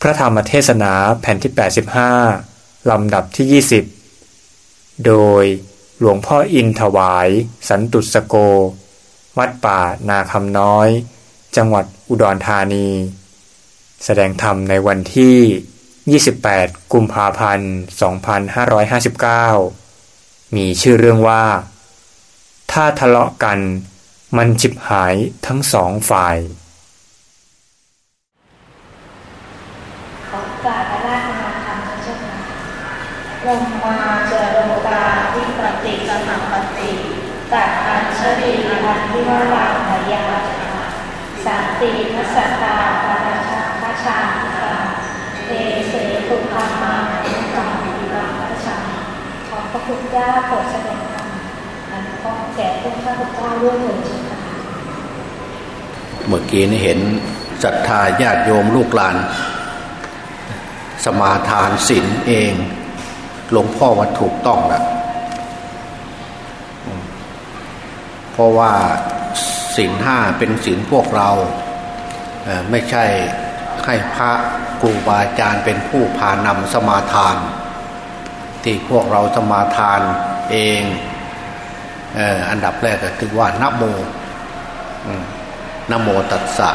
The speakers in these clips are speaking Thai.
พระธรรมเทศนาแผ่นที่ 85 ลำดับที่ 20 โดยหลวงพ่ออินถวาย สันตุสโก วัดป่านาคำน้อย จังหวัดอุดรธานี แสดงธรรมในวันที่ 28 กุมภาพันธ์ 2559 มีชื่อเรื่องว่า ถ้าทะเลาะกันมันจิบหายทั้งสองฝ่าย ขอกราบพระราชนาธรรมพระเจ้าค่ะลงมาเจอลงตาที่ปฏิสหังปฏิตัดอัญชลี อันที่ว่าหลังพยาสันติมัสตาปาราชาพระชาค่ะเอเสตุธรรมานุกรรมวิรังพระชาขอพระคุณเจ้าโปรดแสดงธรรมอันพ้องแก่พวกข้าพเจ้าด้วยเถิดเจ้าค่ะเมื่อกี้นี่เห็นศรัทธาญาติโยมลูกหลาน สมาทานศีลเองหลวงพ่อว่าถูกต้องแล้วเพราะว่า ศีลห้าเป็นศีลพวกเรา ไม่ใช่ให้พระครูบาอาจารย์เป็นผู้พานำสมาทาน ที่พวกเราสมาทานเองอันดับแรกก็คือว่านโมนโมตัสสะ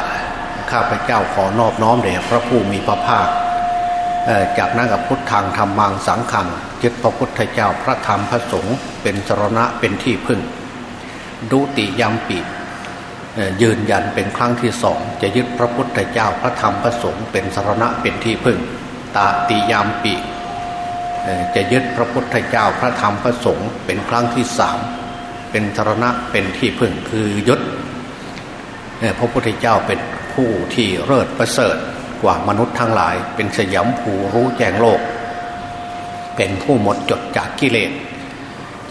ข้าพเจ้าขอนอบน้อมแด่พระผู้มีพระภาคจากนั้นกับพุทธังธรรมังสังขังยึดพระพุทธเจ้าพระธรรมพระสงฆ์เป็นสรณะเป็นที่พึ่ง ดุติยามปิ ยืนยันเป็นครั้งที่สองจะยึดพระพุทธเจ้าพระธรรมพระสงฆ์เป็นสารณะเป็นที่พึ่ง ตาติยามปิเอ่อจะยึดพระพุทธเจ้าพระธรรมพระสงฆ์เป็นครั้งที่สามเป็นสารณะเป็นที่พึ่งคือยึดพระพุทธเจ้าเป็นผู้ที่เลิศประเสริฐกว่ามนุษย์ทั้งหลาย เป็นสยามภูรู้แจ้งโลก เป็นผู้หมดจดจากกิเลส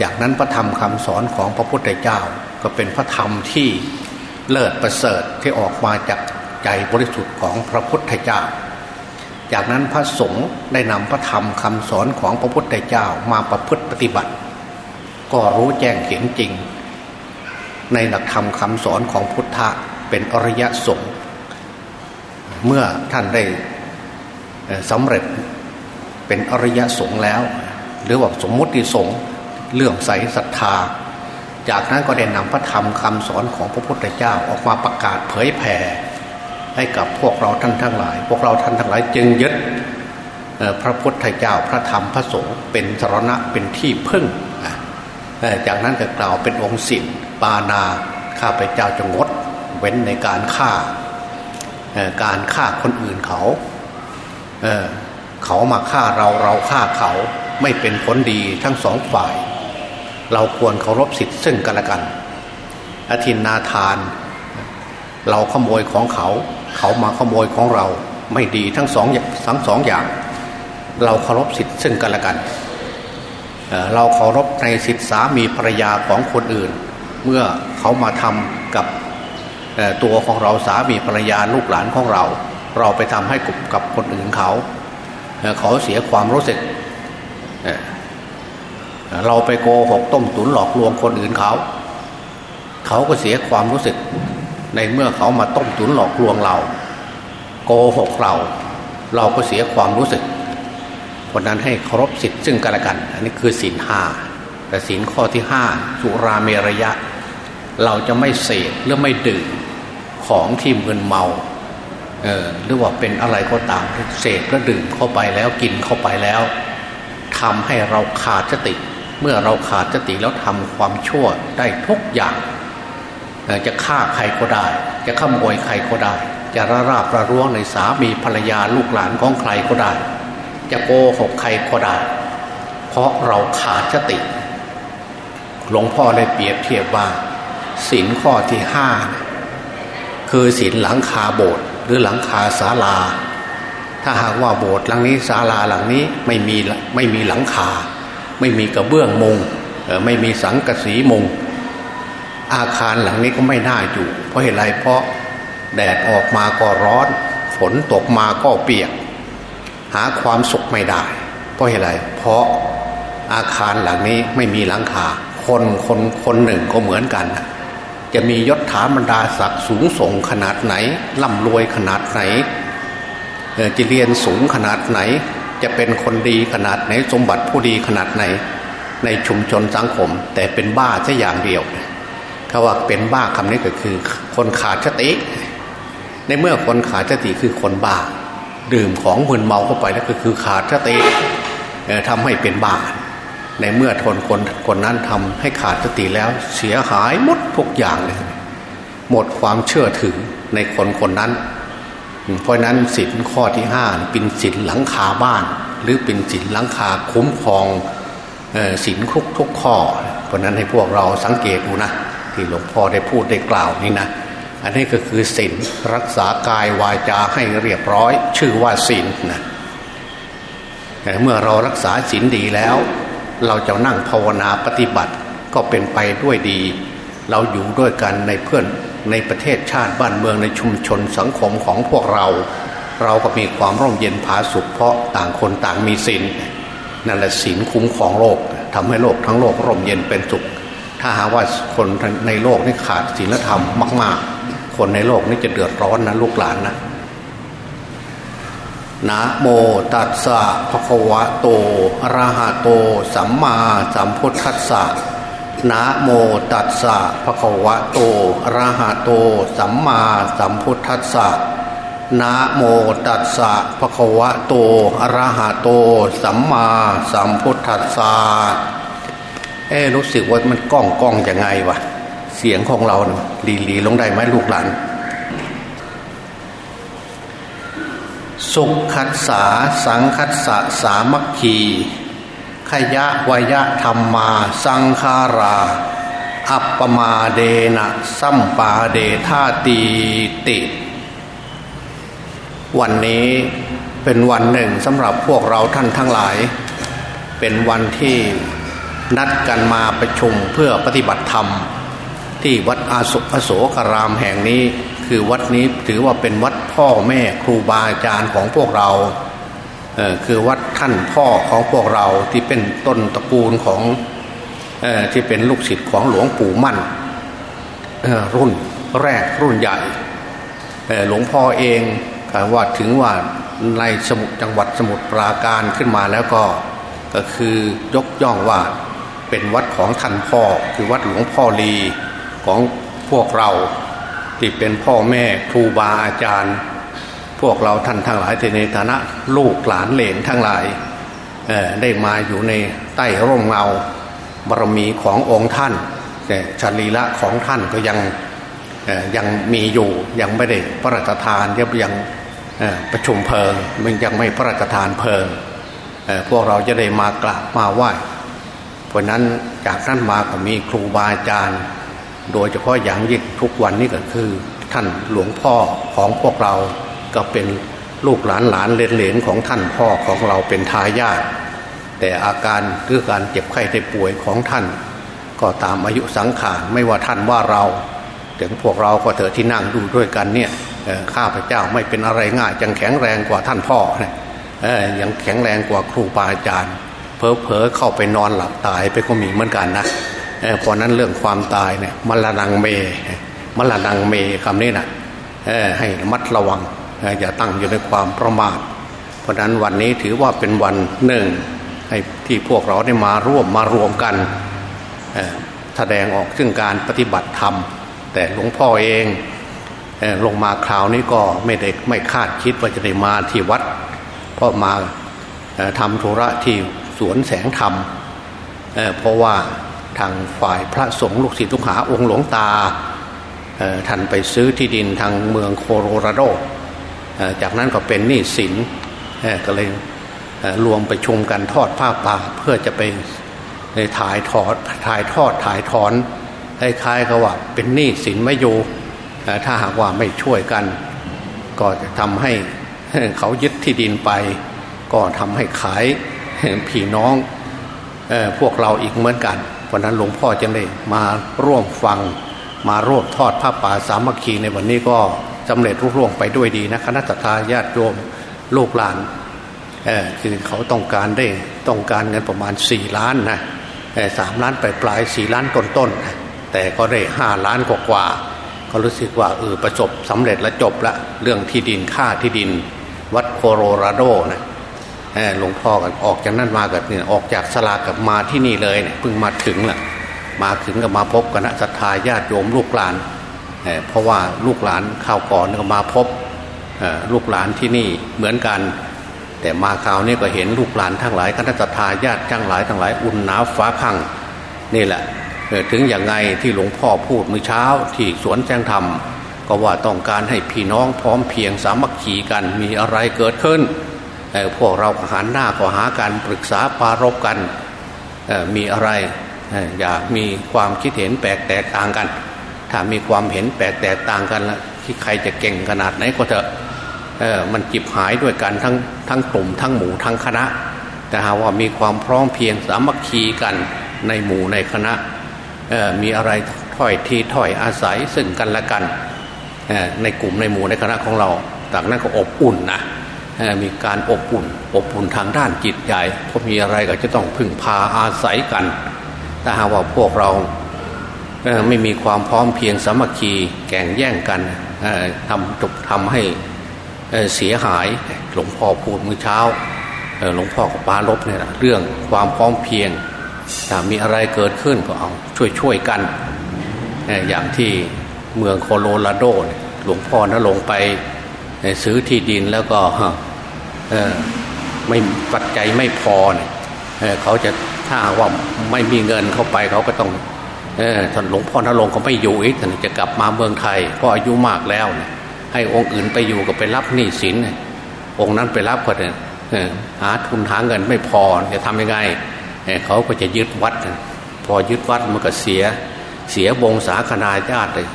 จากนั้นพระธรรมคำสอนของพระพุทธเจ้าก็เป็นพระธรรมที่ เลิศประเสริฐที่ออกมาจากใจบริสุทธิ์ของพระพุทธเจ้า จากนั้นพระสงฆ์ได้นำพระธรรมคำสอนของพระพุทธเจ้ามาประพฤติปฏิบัติ ก็รู้แจ้งเห็นจริง ในหลักธรรมคำสอนของพุทธะเป็นอริยสงฆ์เมื่อท่านได้สำเร็จเป็นอริยสงฆ์แล้ว หรือว่าสมมติสงฆ์เรื่องใสศรัทธา จากนั้นก็ได้นำพระธรรมคำสอนของพระพุทธเจ้าออกมาประกาศเผยแผ่ให้กับพวกเราท่านทั้งหลาย พวกเราท่านทั้งหลายจึงยึดพระพุทธเจ้าพระธรรมพระสงฆ์เป็นสรณะเป็นที่พึ่ง จากนั้นก็กล่าวเป็นองค์สินปานาข้าพเจ้าจะงดเว้นในการฆ่าการฆ่าคนอื่นเขาเขามาฆ่าเราเราฆ่าเขาไม่เป็นผลดีทั้งสองฝ่าย เราควรเคารพสิทธิ์ซึ่งกันและกัน อธินนาทาน เราขโมยของเขา เขามาขโมยของเราไม่ดีทั้งสองอย่างทั้งสองอย่าง เราเคารพสิทธิ์ซึ่งกันและกัน เราเคารพในสิทธิสามีภรรยาของคนอื่น เมื่อเขามาทำกับตัวของเราสามีภรรยาลูกหลานของเรา เราไปทำให้กับคนอื่นเขาเอ่อเขาเสียความรู้สึก เราไปโกหกต้มตุ๋นหลอกลวงคนอื่นเขา เขาก็เสียความรู้สึก ในเมื่อเขามาต้มตุ๋นหลอกลวงเรา โกหกเรา เราก็เสียความรู้สึกเพราะนั้นให้เคารพสิทธิ์ซึ่งกันและกัน อันนี้คือศีลห้าแต่ศีลข้อที่ห้าสุราเมรยะ เราจะไม่เสพหรือไม่ดื่มของที่มึนเมาเออหรือว่าเป็นอะไรก็ตามเสพแล้วดื่มเข้าไปแล้วกินเข้าไปแล้วทำให้เราขาดสติ เมื่อเราขาดสติแล้วทำความชั่วได้ทุกอย่างจะฆ่าใครก็ได้ จะขโมยใครก็ได้ จะระราบระร่วงในสามีภรรยาลูกหลานของใครก็ได้ จะโกหกใครก็ได้ เพราะเราขาดสติ หลวงพ่อได้เปรียบเทียบว่าศีลข้อที่ห้าคือศีลหลังคาโบสถ์หรือหลังคาศาลา ถ้าหากว่าโบสถ์หลังนี้ศาลาหลังนี้ไม่มีไม่มีหลังคา ไม่มีกระเบื้องมุงไม่มีสังกะสีมุง อาคารหลังนี้ก็ไม่น่าอยู่ เพราะเหตุไรเพราะแดดออกมาก็ร้อน ฝนตกมาก็เปียก หาความสุขไม่ได้ เพราะอะไรเพราะอาคารหลังนี้ไม่มีหลังคาคนคนคนหนึ่งก็เหมือนกันจะมียศถาบรรดาศักดิ์สูงส่งขนาดไหนร่ำรวยขนาดไหนจะเรียนสูงขนาดไหน จะเป็นคนดีขนาดไหนสมบัติผู้ดีขนาดไหน ในชุมชนสังคม แต่เป็นบ้าแค่อย่างเดียวเขาว่าเป็นบ้าคำนี้ก็คือ คนขาดสติ ในเมื่อคนขาดสติคือคนบ้า ดื่มของมึนเมาเข้าไปแล้วก็คือขาดสติทำให้เป็นบ้า ในเมื่อทนคนคนนั้นทำให้ขาดสติแล้ว เสียหายหมดทุกอย่างเลยหมดความเชื่อถือในคนคนนั้น เพราะนั้นสินข้อที่ห้าเป็นสินหลังคาบ้าน หรือเป็นสินหลังคาคุ้มครองสินคุกทุกข้อ เพราะนั้นให้พวกเราสังเกตดูนะที่หลวงพ่อได้พูดได้กล่าวนี่นะอันนี้ก็คือสินรักษากายวาจาให้เรียบร้อย ชื่อว่าสินนะแต่เมื่อเรารักษาสินดีแล้ว เราจะนั่งภาวนาปฏิบัติก็เป็นไปด้วยดี เราอยู่ด้วยกันในเพื่อน ในประเทศชาติบ้านเมืองในชุมชนสังคมของพวกเรา เราก็มีความร่มเย็นผาสุขเพราะต่างคนต่างมีศีลนั่นแหละศีลคุ้มของโลกทำให้โลกทั้งโลกร่มเย็นเป็นสุข ถ้าหาว่าคนในโลกนี่ขาดศีลธรรมมาก ๆ คนในโลกนี่จะเดือดร้อนนะลูกหลานนะนะโมตัสสะภะคะวะโตอะระหะโต สัมมาสัมพุทธัสสะ นะโมตัสสะภะคะวะโตอะระหะโต สัมมาสัมพุทธัสสะนะโมตัสสะภะคะวะโตอะระหะโต สัมมาสัมพุทธัสสะเอ๊รู้สึกว่ามันก้องก้องยังไงวะเสียงของเราลีลีลงได้ไหมลูกหลานสุขคัสสาสังคัสสะสามัคคี ขยะวยะธรรมาสังคารา อัปปมาเดนะสัมปาเดธาตีติ วันนี้เป็นวันหนึ่งสำหรับพวกเราท่านทั้งหลาย เป็นวันที่นัดกันมาประชุมเพื่อปฏิบัติธรรม ที่วัดอาสุอโศกรามแห่งนี้ คือวัดนี้ถือว่าเป็นวัดพ่อแม่ครูบาอาจารย์ของพวกเรา คือวัดท่านพ่อของพวกเราที่เป็นต้นตระกูลของอที่เป็นลูกศิษย์ของหลวงปู่มั่นรุ่นแรกรุ่นใหญ่หลวงพ่อเองว่าถึงว่าในสมุทรจังหวัดสมุทรปราการขึ้นมาแล้วก็ก็คือยกย่องว่าเป็นวัดของท่านพ่อ คือวัดหลวงพ่อลีของพวกเรา ที่เป็นพ่อแม่ครูบาอาจารย์ พวกเราท่านทั้งหลายในฐานะลูกหลานเหลนทั้งหลายได้มาอยู่ในใต้ร่มเงาบารมีขององค์ท่านแต่ชลีละของท่านก็ยังยังมีอยู่ยังไม่ได้พระราชทานยังยังประชุมเพลิงมันยังไม่พระราชทานเพลิงพวกเราจะได้มากราบมาไหว้เพราะนั้นจากนั้นมาก็มีครูบาอาจารย์ โดยเฉพาะอย่างยิ่งทุกวันนี้ก็คือ ท่านหลวงพ่อของพวกเรา ก็เป็นลูกหลานหลานเลนเลนของท่านพ่อของเราเป็นทายาทแต่อาการคือการเจ็บไข้ได้ป่วยของท่าน ก็ตามอายุสังขารไม่ว่าท่านว่าเรา ถึงพวกเราก็เถอะที่นั่งดูด้วยกันเนี่ยข้าพเจ้าไม่เป็นอะไรง่ายยังแข็งแรงกว่าท่านพ่อเนี่ยยังแข็งแรงกว่าครูบาอาจารย์เพอๆเข้าไปนอนหลับตายไปก็มีเหมือนกันนะเพราะนั้นเรื่องความตายเนี่ยมรณงเมมรณงเมคำนี้นะให้มัดระวัง อย่าตั้งอยู่ในความประมาท เพราะนั้นวันนี้ถือว่าเป็นวันหนึ่งให้ที่พวกเราได้มาร่วมมารวมกันแสดงออกซึ่งการปฏิบัติธรรม แต่หลวงพ่อเองลงมาคราวนี้ก็ไม่ได้ไม่คาดคิดว่าจะได้มาที่วัด เพราะมาทำธุระที่สวนแสงธรรมเพราะว่าทางฝ่ายพระสงฆ์ลูกศิษย์ลูกหาองค์หลวงตาท่านไปซื้อที่ดินทางเมืองโคโรราโด จากนั้นก็เป็นหนี้สินก็เลยรวมไปชุมกันทอดผ้าป่าเพื่อจะไปในถ่ายทอดถ่ายทอดถ่ายถอนคล้ายๆกับว่าเป็นหนี้สินไม่อยู่ถ้าหากว่าไม่ช่วยกัน ก็จะทำให้เขายึดที่ดินไป ก็ทำให้ขายพี่น้องพวกเราอีกเหมือนกันวันนั้นหลวงพ่อจึงได้มาร่วมฟังมาร่วมทอดผ้าป่าสามัคคีในวันนี้ก็ สำเร็จรุ่ร่วงไปด้วยดีนะคณะทาญาติโยมลูกหลานเออคือเขาต้องการได้ต้องการเงินประมาณสี่ล้านนะสามล้านปลายปลายสี่ล้านต้นต้นแต่ก็ได้ห้าล้านกว่ากว่าก็รู้สึกว่าเออประสบสำเร็จและจบละเรื่องที่ดินค่าที่ดิน วัดโคโรราโดนะหลวงพ่อกันออกจากนั้นมากับเนี่ยออกจากสลากับมาที่นี่เลยเนี่ยเพิ่งมาถึงแหละมาถึงก็มาพบคณะศรัทธาญาติโยมลูกหลาน เพราะว่าลูกหลานข่าวก่อนก็มาพบลูกหลานที่นี่เหมือนกัน แต่มาคราวนี้ก็เห็นลูกหลานทั้งหลายคณะทาญาติทั้งหลายทั้งหลายอุ่นหนาวฟ้าขังนี่แหละถึงอย่างไงที่หลวงพ่อพูดเมื่อเช้าที่สวนแจ้งธรรมก็ว่าต้องการให้พี่น้องพร้อมเพียงสามัคคีกันมีอะไรเกิดขึ้นพวกเราหันหน้าก็หาการปรึกษาปารบกันมีอะไรอย่ามีความคิดเห็นแปลกแตกต่างกัน ถ้ามีความเห็นแปลกแตกต่างกันล้วที่ใครจะเก่งขนาดไหนก็เถอะมันจิบหายด้วยกันทั้งทั้งกลุ่มทั้งหมู่ทั้งคณะ แต่หาว่ามีความพร้อมเพียงสามัคคีกันในหมู่ในคณะมีอะไรถ้อยทีถ้อยอาศัยซึ่งกันและกันในกลุ่มในหมู่ในคณะของเราต่างนั้นก็อบอุ่นนะมีการอบอุ่น อบอุ่นทางด้านจิตใจเพราะมีอะไรก็จะต้องพึ่งพาอาศัยกัน ถ้าหากว่าพวกเรา ไม่มีความพร้อมเพียงสามัคคีแข่งแย่งกันทำจบทำให้เสียหายหลวงพ่อพูดเมื่อเช้าหลวงพ่อกับปาลบเนี่ยเรื่องความพร้อมเพียงถ้ามีอะไรเกิดขึ้นก็เอาช่วยช่วยกัน อย่างที่เมืองโคโลราโด หลวงพ่อนะลงไปซื้อที่ดินแล้วก็ไม่ปัจจัยไม่พอเนี่ยเขาจะถ้าว่าไม่มีเงินเข้าไปเขาก็ต้อง ท่านหลวงพ่อนรงเขาไม่อยู่อีกท่านจะกลับมาเมืองไทยเพราะอายุมากแล้วให้องค์อื่นไปอยู่ก็ไปรับหนี้สินองค์นั้นไปรับก็เนี่ยหาทุนหาเงินไม่พอจะทำยังไงเขาก็จะยึดวัด พอยึดวัดมันก็เสียเสียวงศาคณาญาติเลย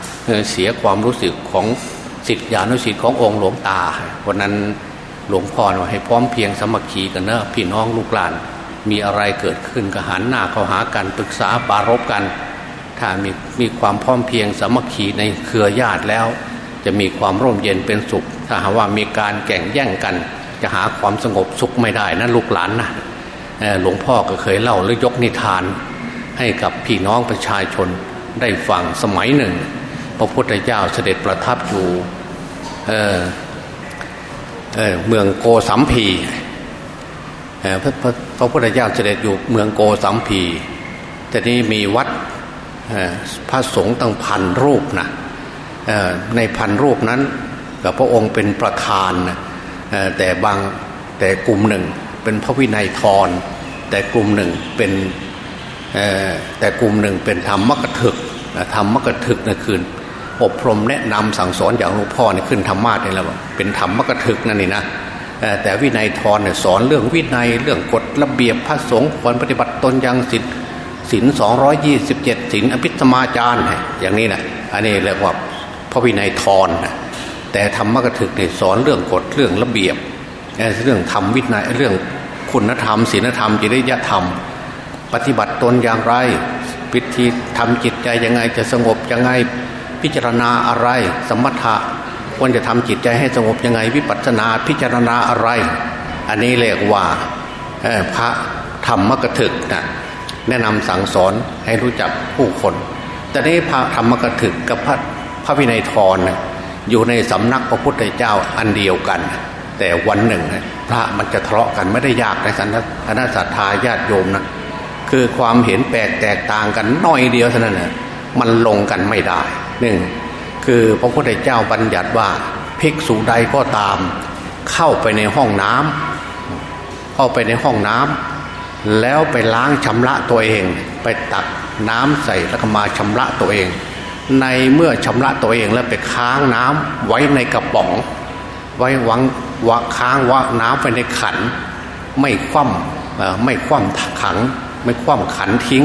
เสียความรู้สึกของสิทธิานุสิทธิขององค์หลวงตาวันนั้นหลวงพ่อว่าให้พร้อมเพียงสมัคคีกันเนอะพี่น้องลูกหลาน มีอะไรเกิดขึ้นก็หันหน้าเข้าหากันปรึกษาปารบกัน ถ้ามีมีความพร้อมเพียงสมัคคีในเครือญาติแล้ว จะมีความร่มเย็นเป็นสุข ถ้าหากว่ามีการแข่งแย่งกัน จะหาความสงบสุขไม่ได้นะลูกหลานนะหลวงพ่อก็เคยเล่าหรือยกนิทาน ให้กับพี่น้องประชาชนได้ฟังสมัยหนึ่ง พระพุทธเจ้าเสด็จประทับอยู่เเเมืองโกสัมพีพระพระพระพุทธเจ้าเสด็จอยู่เมืองโกสัมพีแต่นี้มีวัด พระสงฆ์ตั้งพันรูปนะในพันรูปนั้นกับพระองค์เป็นประธานนะแต่บางแต่กลุ่มหนึ่งเป็นพระวินัยทรแต่กลุ่มหนึ่งเป็นแต่กลุ่มหนึ่งเป็นธรรมกถึกธรรมกถึกนะคืนอบรมแนะนำสั่งสอนอย่างหลวงพ่อเนี่ยขึ้นธรรมะเนี่ยแล้วเป็นธรรมกถึกนั่นนี่นะแต่วินัยทรเนี่ยสอนเรื่องวินัยเรื่องกฎระเบียบพระสงฆ์ควรปฏิบัติตนอย่างสิทธิ ศินสองร้อยยี่สิบเจ็ดศินอภิธมาจารย์อย่างนี้นะอันนี้เรียกว่าพระวินัยทรแต่ธรรมกถึกเนี่ยสอนเรื่องกฎเรื่องระเบียบเรื่องธรรมวินัยเรื่องคุณธรรมศีลธรรมจริยธรรม ปฏิบัติตนอย่างไรวิธีทำจิตใจยังไงจะสงบยังไงพิจารณาอะไร สมถะควรจะทำจิตใจให้สงบยังไง วิปัสสนาพิจารณาอะไร อันนี้เรียกว่าพระธรรมกถึกนะ แนะนำสั่งสอนให้รู้จักผู้คน แต่นี้พระธรรมกถึกกับพระพระวินัยทรอยู่ในสำนักพระพุทธเจ้าอันเดียวกัน แต่วันหนึ่งพระมันจะทะเลาะกันไม่ได้ยากในสันคณะสัตยาญาติโยมนะคือความเห็นแปลกแตกต่างกันน้อยเดียวเท่านั้นนะมันลงกันไม่ได้หนึ่งคือพระพุทธเจ้าบัญญัติว่าภิกษุใดก็ตาม เข้าไปในห้องน้ำเข้าไปในห้องน้ำ แล้วไปล้างชำระตัวเอง ไปตักน้ำใส่แล้วก็มาชำระตัวเอง ในเมื่อชำระตัวเองแล้วไปค้างน้ำไว้ในกระป๋อง ไว้วังวะค้างวะน้ำไปในขัน ไม่คว่ำไม่คว่ำขัง ไม่คว่ำขันทิ้ง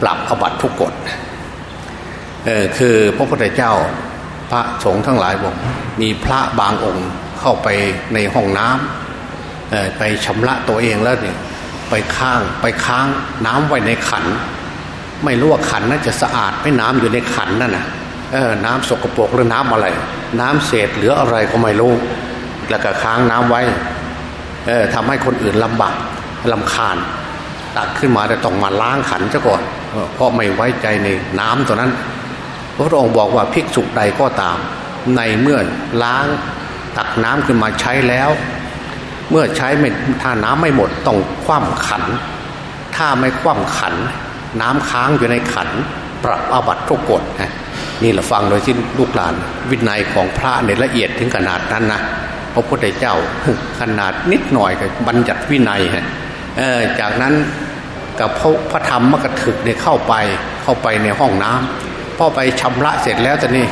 ปรับอบัตทุกกฎเออคือพระพุทธเจ้าพระสงฆ์ทั้งหลายบอกมีพระบางองค์เข้าไปในห้องน้ำไปชำระตัวเองแล้วเนี่ย ไปค้างไปค้างน้ำไว้ในขัน ไม่รู้ว่าขันน่าจะสะอาดไม่น้ำอยู่ในขันนั่นนะเออน้ำสกปรกหรือน้ำอะไร น้ำเศษเหลืออะไรก็ไม่รู้แล้วก็ค้างน้ำไว้เออทำให้คนอื่นลำบากลำคาญตักขึ้นมาแต่ต้องมาล้างขันซะก่อนเพราะไม่ไว้ใจในน้ำตัวนั้น พระองค์บอกว่าภิกษุใดก็ตาม ในเมื่อล้างตักน้ำขึ้นมาใช้แล้ว เมื่อใช้ไม่ถ้าน้ำไม่หมดต้องคว่ำขัน ถ้าไม่คว่ำขัน น้ำค้างอยู่ในขัน ปรับอาบัตทุกกฎนะนี่เราฟังโดยที่ลูกหลาน วินัยของพระในละเอียดถึงขนาดนั้นนะพระพุทธเจ้าขนาดนิดหน่อยกับบัญญัติวินัยฮะจากนั้นกับพระพระธรรมมกถึกเนี่ยเข้าไปเข้าไปในห้องน้ำพอไปชำระเสร็จแล้วแต่นี่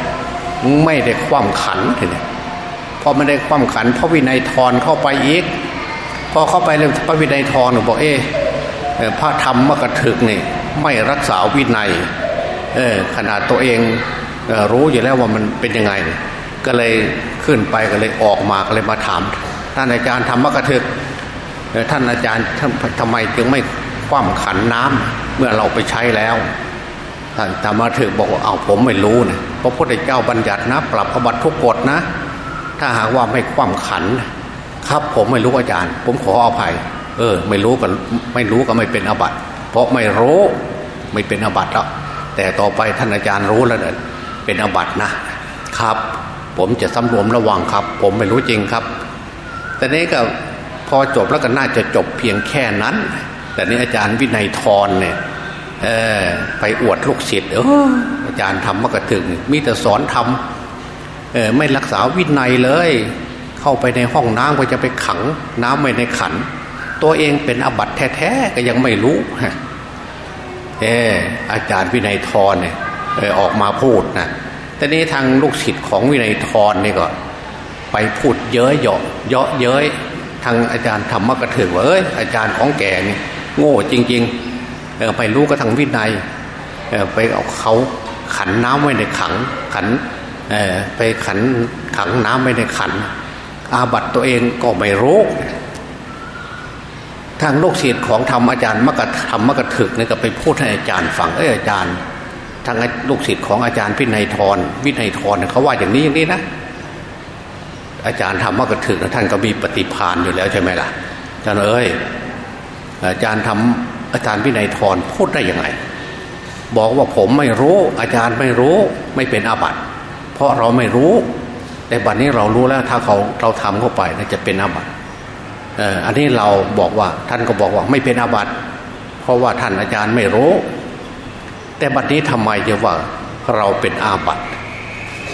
ไม่ได้คว่ำขันเลย พอไม่ได้คว่ำขันพระวินัยทอนเข้าไปอีก พอเข้าไปเลยพระวินัยทอนบอกเอ๊พระธรรมมกถึกนี่ไม่รักษาวินัยเออขนาดตัวเองเออรู้อยู่แล้วว่ามันเป็นยังไง ก็เลยขึ้นไปก็เลยออกมาก็เลยมาถาม ท่านอาจารย์ธรรมกถึกท่านอาจารย์ทำไมจึงไม่คว่ำขันน้ำเมื่อเราไปใช้แล้วท่านธรรมถึกบอกว่าเอาผมไม่รู้นะพระพุทธเจ้าบัญญัตินะ ปรับอบัตทุกกฎนะ ถ้าหากว่าไม่คว่ำขัน ครับผมไม่รู้อาจารย์ ผมขออภัย เออ ไม่รู้ก็ไม่รู้ก็ไม่เป็นอบัตเพราะไม่รู้ไม่เป็นอบัตแล้วแต่ต่อไปท่านอาจารย์รู้แล้วเนี่ยเป็นอบัตนะครับ ผมจะสำรวมระวังครับ ผมไม่รู้จริงครับ แต่นี้ก็พอจบแล้วก็น่าจะจบเพียงแค่นั้น แต่นี้อาจารย์วินัยทรเนี่ยเออไปอวดลูกศิษย์เอออาจารย์ทำมากระถึง มีแต่สอนทำ ไม่รักษาวินัยเลย เข้าไปในห้องน้ำก็จะไปขังน้ำไว้ในขัน ตัวเองเป็นอบัตแท้ๆก็ยังไม่รู้เอออาจารย์วินัยทรเนี่ยออกมาพูดนะแต่นี้ทางลูกศิษย์ของวินัยทรนี่ก็ไปพูดเย้ยเยาะเยาะเย้ยทางอาจารย์ธรรมกระถึงว่าเอ้ยอาจารย์ของแกนี่โง่จริงๆไปรู้ก็ทางวินัยไปเอาเขาขันน้ำไว้ในขังขัน ไปขันขังน้ำไว้ในขัน อาบัตตัวเองก็ไม่รู้ทางโลกศิษย์ของธรรมอาจารย์มกธรรมมกถึกเนี่ยก็ไปพูดให้อาจารย์ฟังเอออาจารย์ ทางลูกศิษย์ของอาจารย์พินัยทรวินัยทรเขาว่าอย่างนี้อย่างนี้นะอาจารย์ทำมากระถึกท่านก็มีปฏิพานอยู่แล้วใช่ไหมล่ะอาจารย์เอ้ยอาจารย์ทำอาจารย์พินัยทรพูดได้ยังไง บอกว่าผมไม่รู้ อาจารย์ไม่รู้ไม่เป็นอาบัติ เพราะเราไม่รู้ แต่บัดนนี้เรารู้แล้วถ้าเขาเราทำเข้าไปน่าจะเป็นอาบัติเอออันนี้เราบอกว่าท่านก็บอกว่าไม่เป็นอาบัติเพราะว่าท่านอาจารย์ไม่รู้ แต่บัดนี้ทำไมจะว่าเราเป็นอาบัติ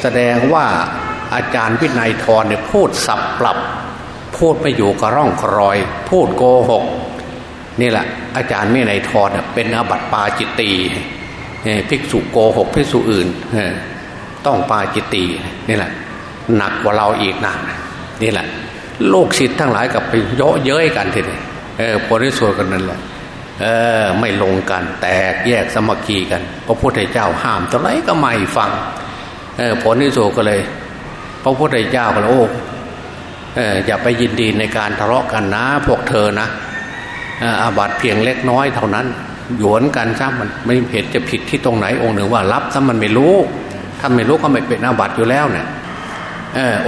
แสดงว่าอาจารย์วินัยทรเนี่ยพูดสับปรับ พูดไม่อยู่กระร่องกรอย พูดโกหกนี่แหละอาจารย์วินัยทรเป็นอาบัติปาจิตตีภิกษุโกหกภิกษุอื่น ต้องปาจิตตีนี่แหละ หนักกว่าเราอีกนะนี่แหละ โลกศิษย์ทั้งหลายกับไปเยอะเย้ยกันทีนี้เออผลที่สุดกันนั่นแหละเออไม่ลงกันแตกแยกสมัคคีกันพระพุทธเจ้าห้ามตอนไหนก็ไม่ฟังเออผลที่สุดก็เลย พระพุทธเจ้าก็เลยโอ้อย่าไปยินดีในการทะเลาะกันนะ พวกเธอนะอาบัตเพียงเล็กน้อยเท่านั้น หยวนกันซะมันไม่เห็นจะผิดที่ตรงไหนองค์หนึ่งว่ารับถ้ามันไม่รู้ ถ้านไม่รู้ก็ไม่เป็นอาบัติอยู่แล้วเนี่ย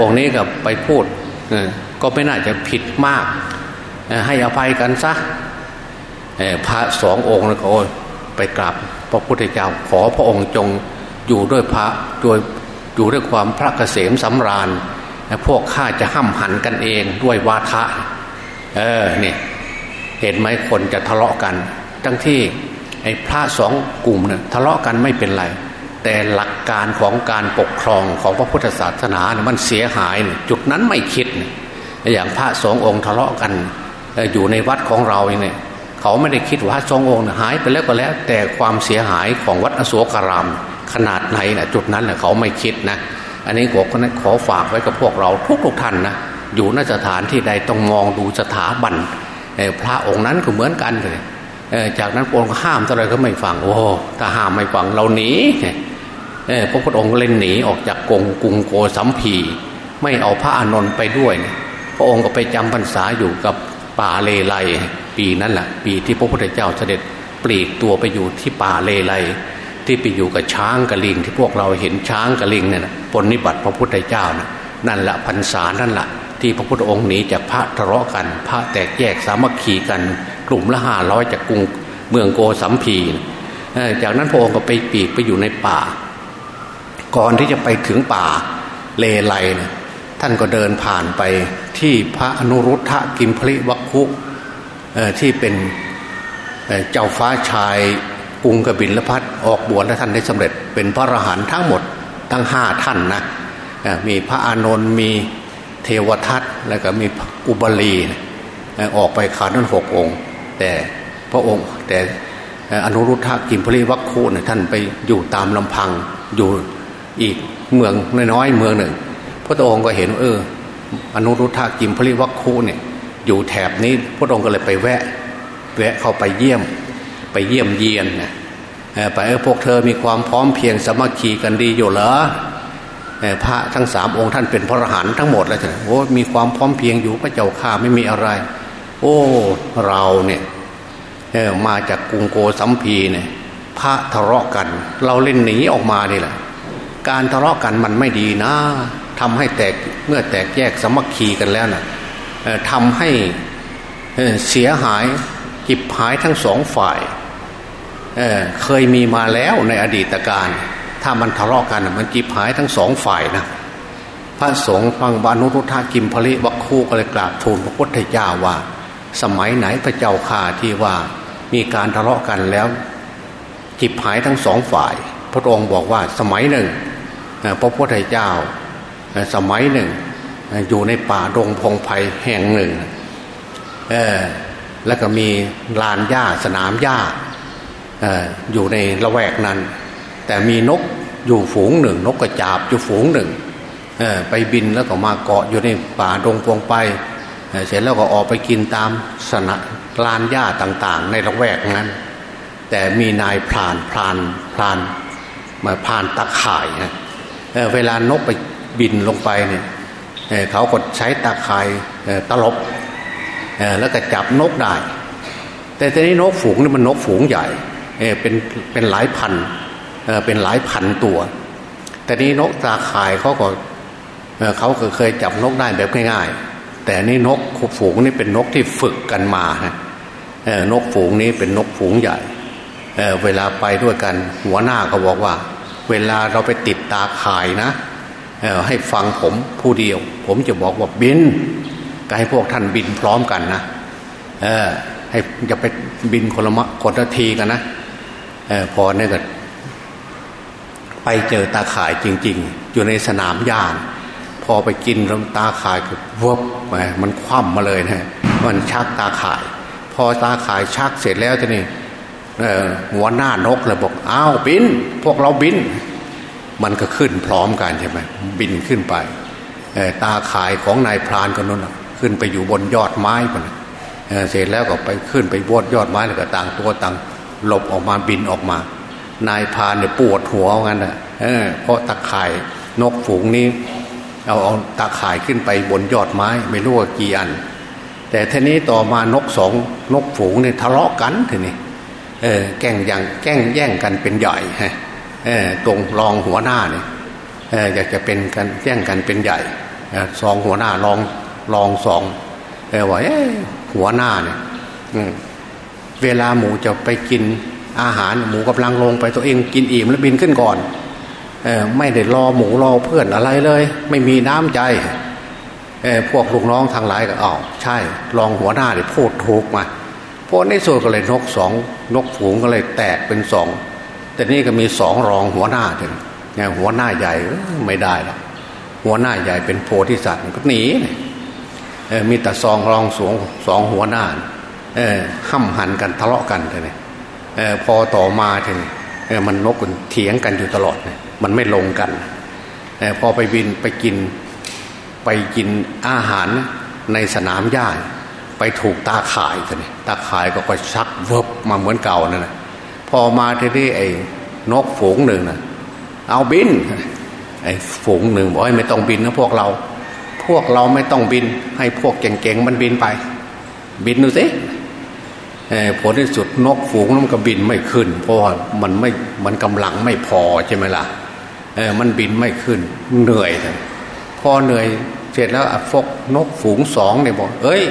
องค์นี้กับไปพูดก็ไม่น่าจะผิดมาก ให้อภัยกันซะพระสององค์แล้วก็ไปกราบพระพุทธเจ้าขอพระองค์จงอยู่ด้วยพระโดยอยู่ด้วยความพระเกษมสำราญพวกข้าจะห้ำหันกันเองด้วยวาทะเออเนี่ยเห็นไหมคนจะทะเลาะกัน ทั้งที่ไอ้พระสองกลุ่มเนี่ยทะเลาะกันไม่เป็นไร แต่หลักการของการปกครองของพระพุทธศาสนาเนี่ยมันเสียหายนจุดนั้นไม่คิด อย่างพระสององค์ทะเลาะกันอยู่ในวัดของเราเนี่ยเขาไม่ได้คิดว่าสององค์หายไปแล้วก็แล้ว แต่ความเสียหายของวัดอโศการาม ขนาดไหนนะจุดนั้นนะเขาไม่คิดนะ อันนี้ผมก็ขอฝากไว้กับพวกเราทุกทุกท่านนะอยู่นสถานที่ใดต้องมองดูสถาบันพระองค์นั้นก็เหมือนกันเลยจากนั้นองค์ห้ามอะไรก็ไม่ฟังโอ้ถ้าห้ามไม่ฟังเราหนี พระพุทธองค์เล่นหนีออกจากกงกรุงโกสัมพีไม่เอาพระอานนท์ไปด้วย พระองค์ก็ไปจำพรรษาอยู่กับป่าเลไลปีนั้นแหละปีที่พระพุทธเจ้าเสด็จปลีกตัวไปอยู่ที่ป่าเลไลที่ไปอยู่กับช้างกับลิง ที่พวกเราเห็นช้างกับลิงเนี่ยนะปนนิบัติพระพุทธเจ้านะนั่นแหละพรรษานั่นแหละที่พระพุทธองค์หนีจากพระทะเลาะกัน พระแตกแยกสามัคคีกัน กลุ่มละห้าร้อยจากกรุงเมืองโกสัมพี จากนั้นพระองค์ก็ไปปีกไปอยู่ในป่า ก่อนที่จะไปถึงป่าเลไลนะท่านก็เดินผ่านไปที่พระอนุรุทธะกิมพลิวัคคุที่เป็นเจ้าฟ้าชายกรุงกบิลพัทออกบวชและท่านได้สำเร็จเป็นพระอรหันต์ทั้งหมดทั้งห้าท่านนะมีพระอานนท์มีเทวทัตแล้วก็มีอุบลีออกไปขาดนั้นหกองค์ แต่พระองค์แต่อนุรุทธะกิมพลีวัคคุเนี่ยท่านไปอยู่ตามลำพังอยู่ อีกเมืองน้อยๆเมืองหนึ่ง พระองค์ก็เห็นเออ อนุรุทธะกิมพลีวัคคุเนี่ยอยู่แถบนี้พระองค์ก็เลยไปแวะ แวะเข้าไปเยี่ยม ไปเยี่ยมเยียนนะไปเออพวกเธอมีความพร้อมเพียงสมัคคีกันดีอยู่เหรอพระทั้งสามองค์ท่านเป็นพระอรหันต์ทั้งหมดแล้วใช่ไหมโอ้มีความพร้อมเพียงอยู่พระเจ้าข้าไม่มีอะไร โอ้เราเนี่ยมาจากกรุงโกสัมพีเนี่ยพระทะเลาะกัน เราเล่นหนีออกมานี่แหละ การทะเลาะกันมันไม่ดีนะทำให้แตกเมื่อแตกแยกสมัคคีกันแล้วนะ่ะทำให้เสียหายกิบหายทั้งสองฝ่ายเเคยมีมาแล้วในอดีตการ ถ้ามันทะเลาะกันมันกิบหายทั้งสองฝ่ายนะพระสงฆ์ฟังบานุรุธากิมพลิวัคคูก็เลยกราบทูลพระพุทธเจ้าว่า สมัยไหนพระเจ้าข่าที่ว่ามีการทะเลาะกันแล้วจิบหายทั้งสองฝ่าย พระองค์บอกว่าสมัยหนึ่ง พระพุทธเจ้าสมัยหนึ่ง อยู่ในป่าดงพงไพ่แห่งหนึ่งแล้วก็มีลานหญ้าสนามหญ้าอยู่ในละแวกนั้น แต่มีนกอยู่ฝูงหนึ่ง นกกระจาบอยู่ฝูงหนึ่งไปบินแล้วก็มาเกาะอยู่ในป่าดงพงไปเสร็จแล้วก็ออกไปกินตามสนะลานหญ้าต่างๆ ในละแวกนั้น แต่มีนายพรานพรานพรานมาพรานตะข่ายนะ เเวลานกไปบินลงไปเนี่ยเเขาก็ใช้ตะข่ายตลบแล้วก็จับนกได้ แต่ทีนี้นกฝูงนี่มันนกฝูงใหญ่เป็นเป็นหลายพันเป็นหลายพันตัว แต่นี้นกตาข่ายเขาก็เขาเคยจับนกได้แบบง่ายๆ แต่นี่นกฝูงนี่เป็นนกที่ฝึกกันมาฮะนกฝูงนี้เป็นนกฝูงใหญ่เเวลาไปด้วยกันหัวหน้าก็บอกว่า เวลาเราไปติดตาข่ายนะให้ฟังผมผู้เดียว ผมจะบอกว่าบินก็ให้พวกท่านบินพร้อมกันนะเออให้อย่าไปบินคนละมะคนละทีกันนะเออพอเนี่ยก็ไปเจอตาข่ายจริง ๆ อยู่ในสนามย่านพอไปกินลงตาข่ายก็วบมันคว่ำมาเลยนะมันชักตาข่าย พอตาข่ายชักเสร็จแล้วจะนี่ หัวหน้านกเลยบอกอ้าวบิน พวกเราบิน มันก็ขึ้นพร้อมกันใช่ไหมบินขึ้นไปตาข่ายของนายพรานคนนั้นขึ้นไปอยู่บนยอดไม้คนเสร็จแล้วก็ไปขึ้นไปบดยอดไม้แล้วก็ต่างตัวต่างหลบออกมาบินออกมา นายพานเนี่ยปวดหัวงั้นอะเพราะตะข่ายนกฝูงนี้ เอาเอาตาข่ายขึ้นไปบนยอดไม้ ไม่รู้ว่ากี่อัน แต่ทีนี้ต่อมานกสองนกฝูงเนี่ยทะเลาะกันทีนี้ เออแก่งอย่างแก่งแย่งกันเป็นใหญ่ฮะเออตรงรองหัวหน้าเนี่ยเอออยากจะเป็นกันแย่งกันเป็นใหญ่สองหัวหน้ารองรองสองแต่ว่าหัวหน้าเนี่ยเวลาหมูจะไปกินอาหารหมูกำลังลงไปตัวเองกินอิ่มแล้วบินขึ้นก่อนออไม่ได้รอหมูรอเพื่อนอะไรเลย ไม่มีน้ำใจพวกลูกน้องทางหลายก็อ้าวใช่รองหัวหน้าเนี่ยพูดถูกมา พวกในส่ก็เลยนกสองนกฝูงก็เลยแตกเป็นสองแต่นี่ก็มีสองรองหัวหน้าถึงหัวหน้าใหญ่ไม่ได้หรอกหัวหน้าใหญ่เป็นโพธิสัตว์ก็หนีมีแต่ซองรองสวงสองหัวหน้าห้ำหันกันทะเลาะกันเลยพอต่อมาถึงมันนกกันเถียงกันอยู่ตลอดมันไม่ลงกันพอไปบินไปกินไปกินอาหารในสนามหญ้า ไปถูกตาข่ายกันตาข่ายก็ก็ชักเวิบมาเหมือนเก่านั่นแหละพอมาที่นี่ไอ้นกฝูงหนึ่งนะเอาบิน ไอ้ฝูงหนึ่งบอกให้ไม่ต้องบินนะพวกเรา พวกเราไม่ต้องบิน ให้พวกเก่งๆมันบินไป บินดูสิผลที่สุดนกฝูงมันก็บินไม่ขึ้น เพราะมันไม่มันกำลังไม่พอใช่ไหมล่ะเออมันบินไม่ขึ้น เหนื่อยพอเหนื่อยเสร็จแล้วพวกนกฝูงสองเนี่ยบอก เอ้ย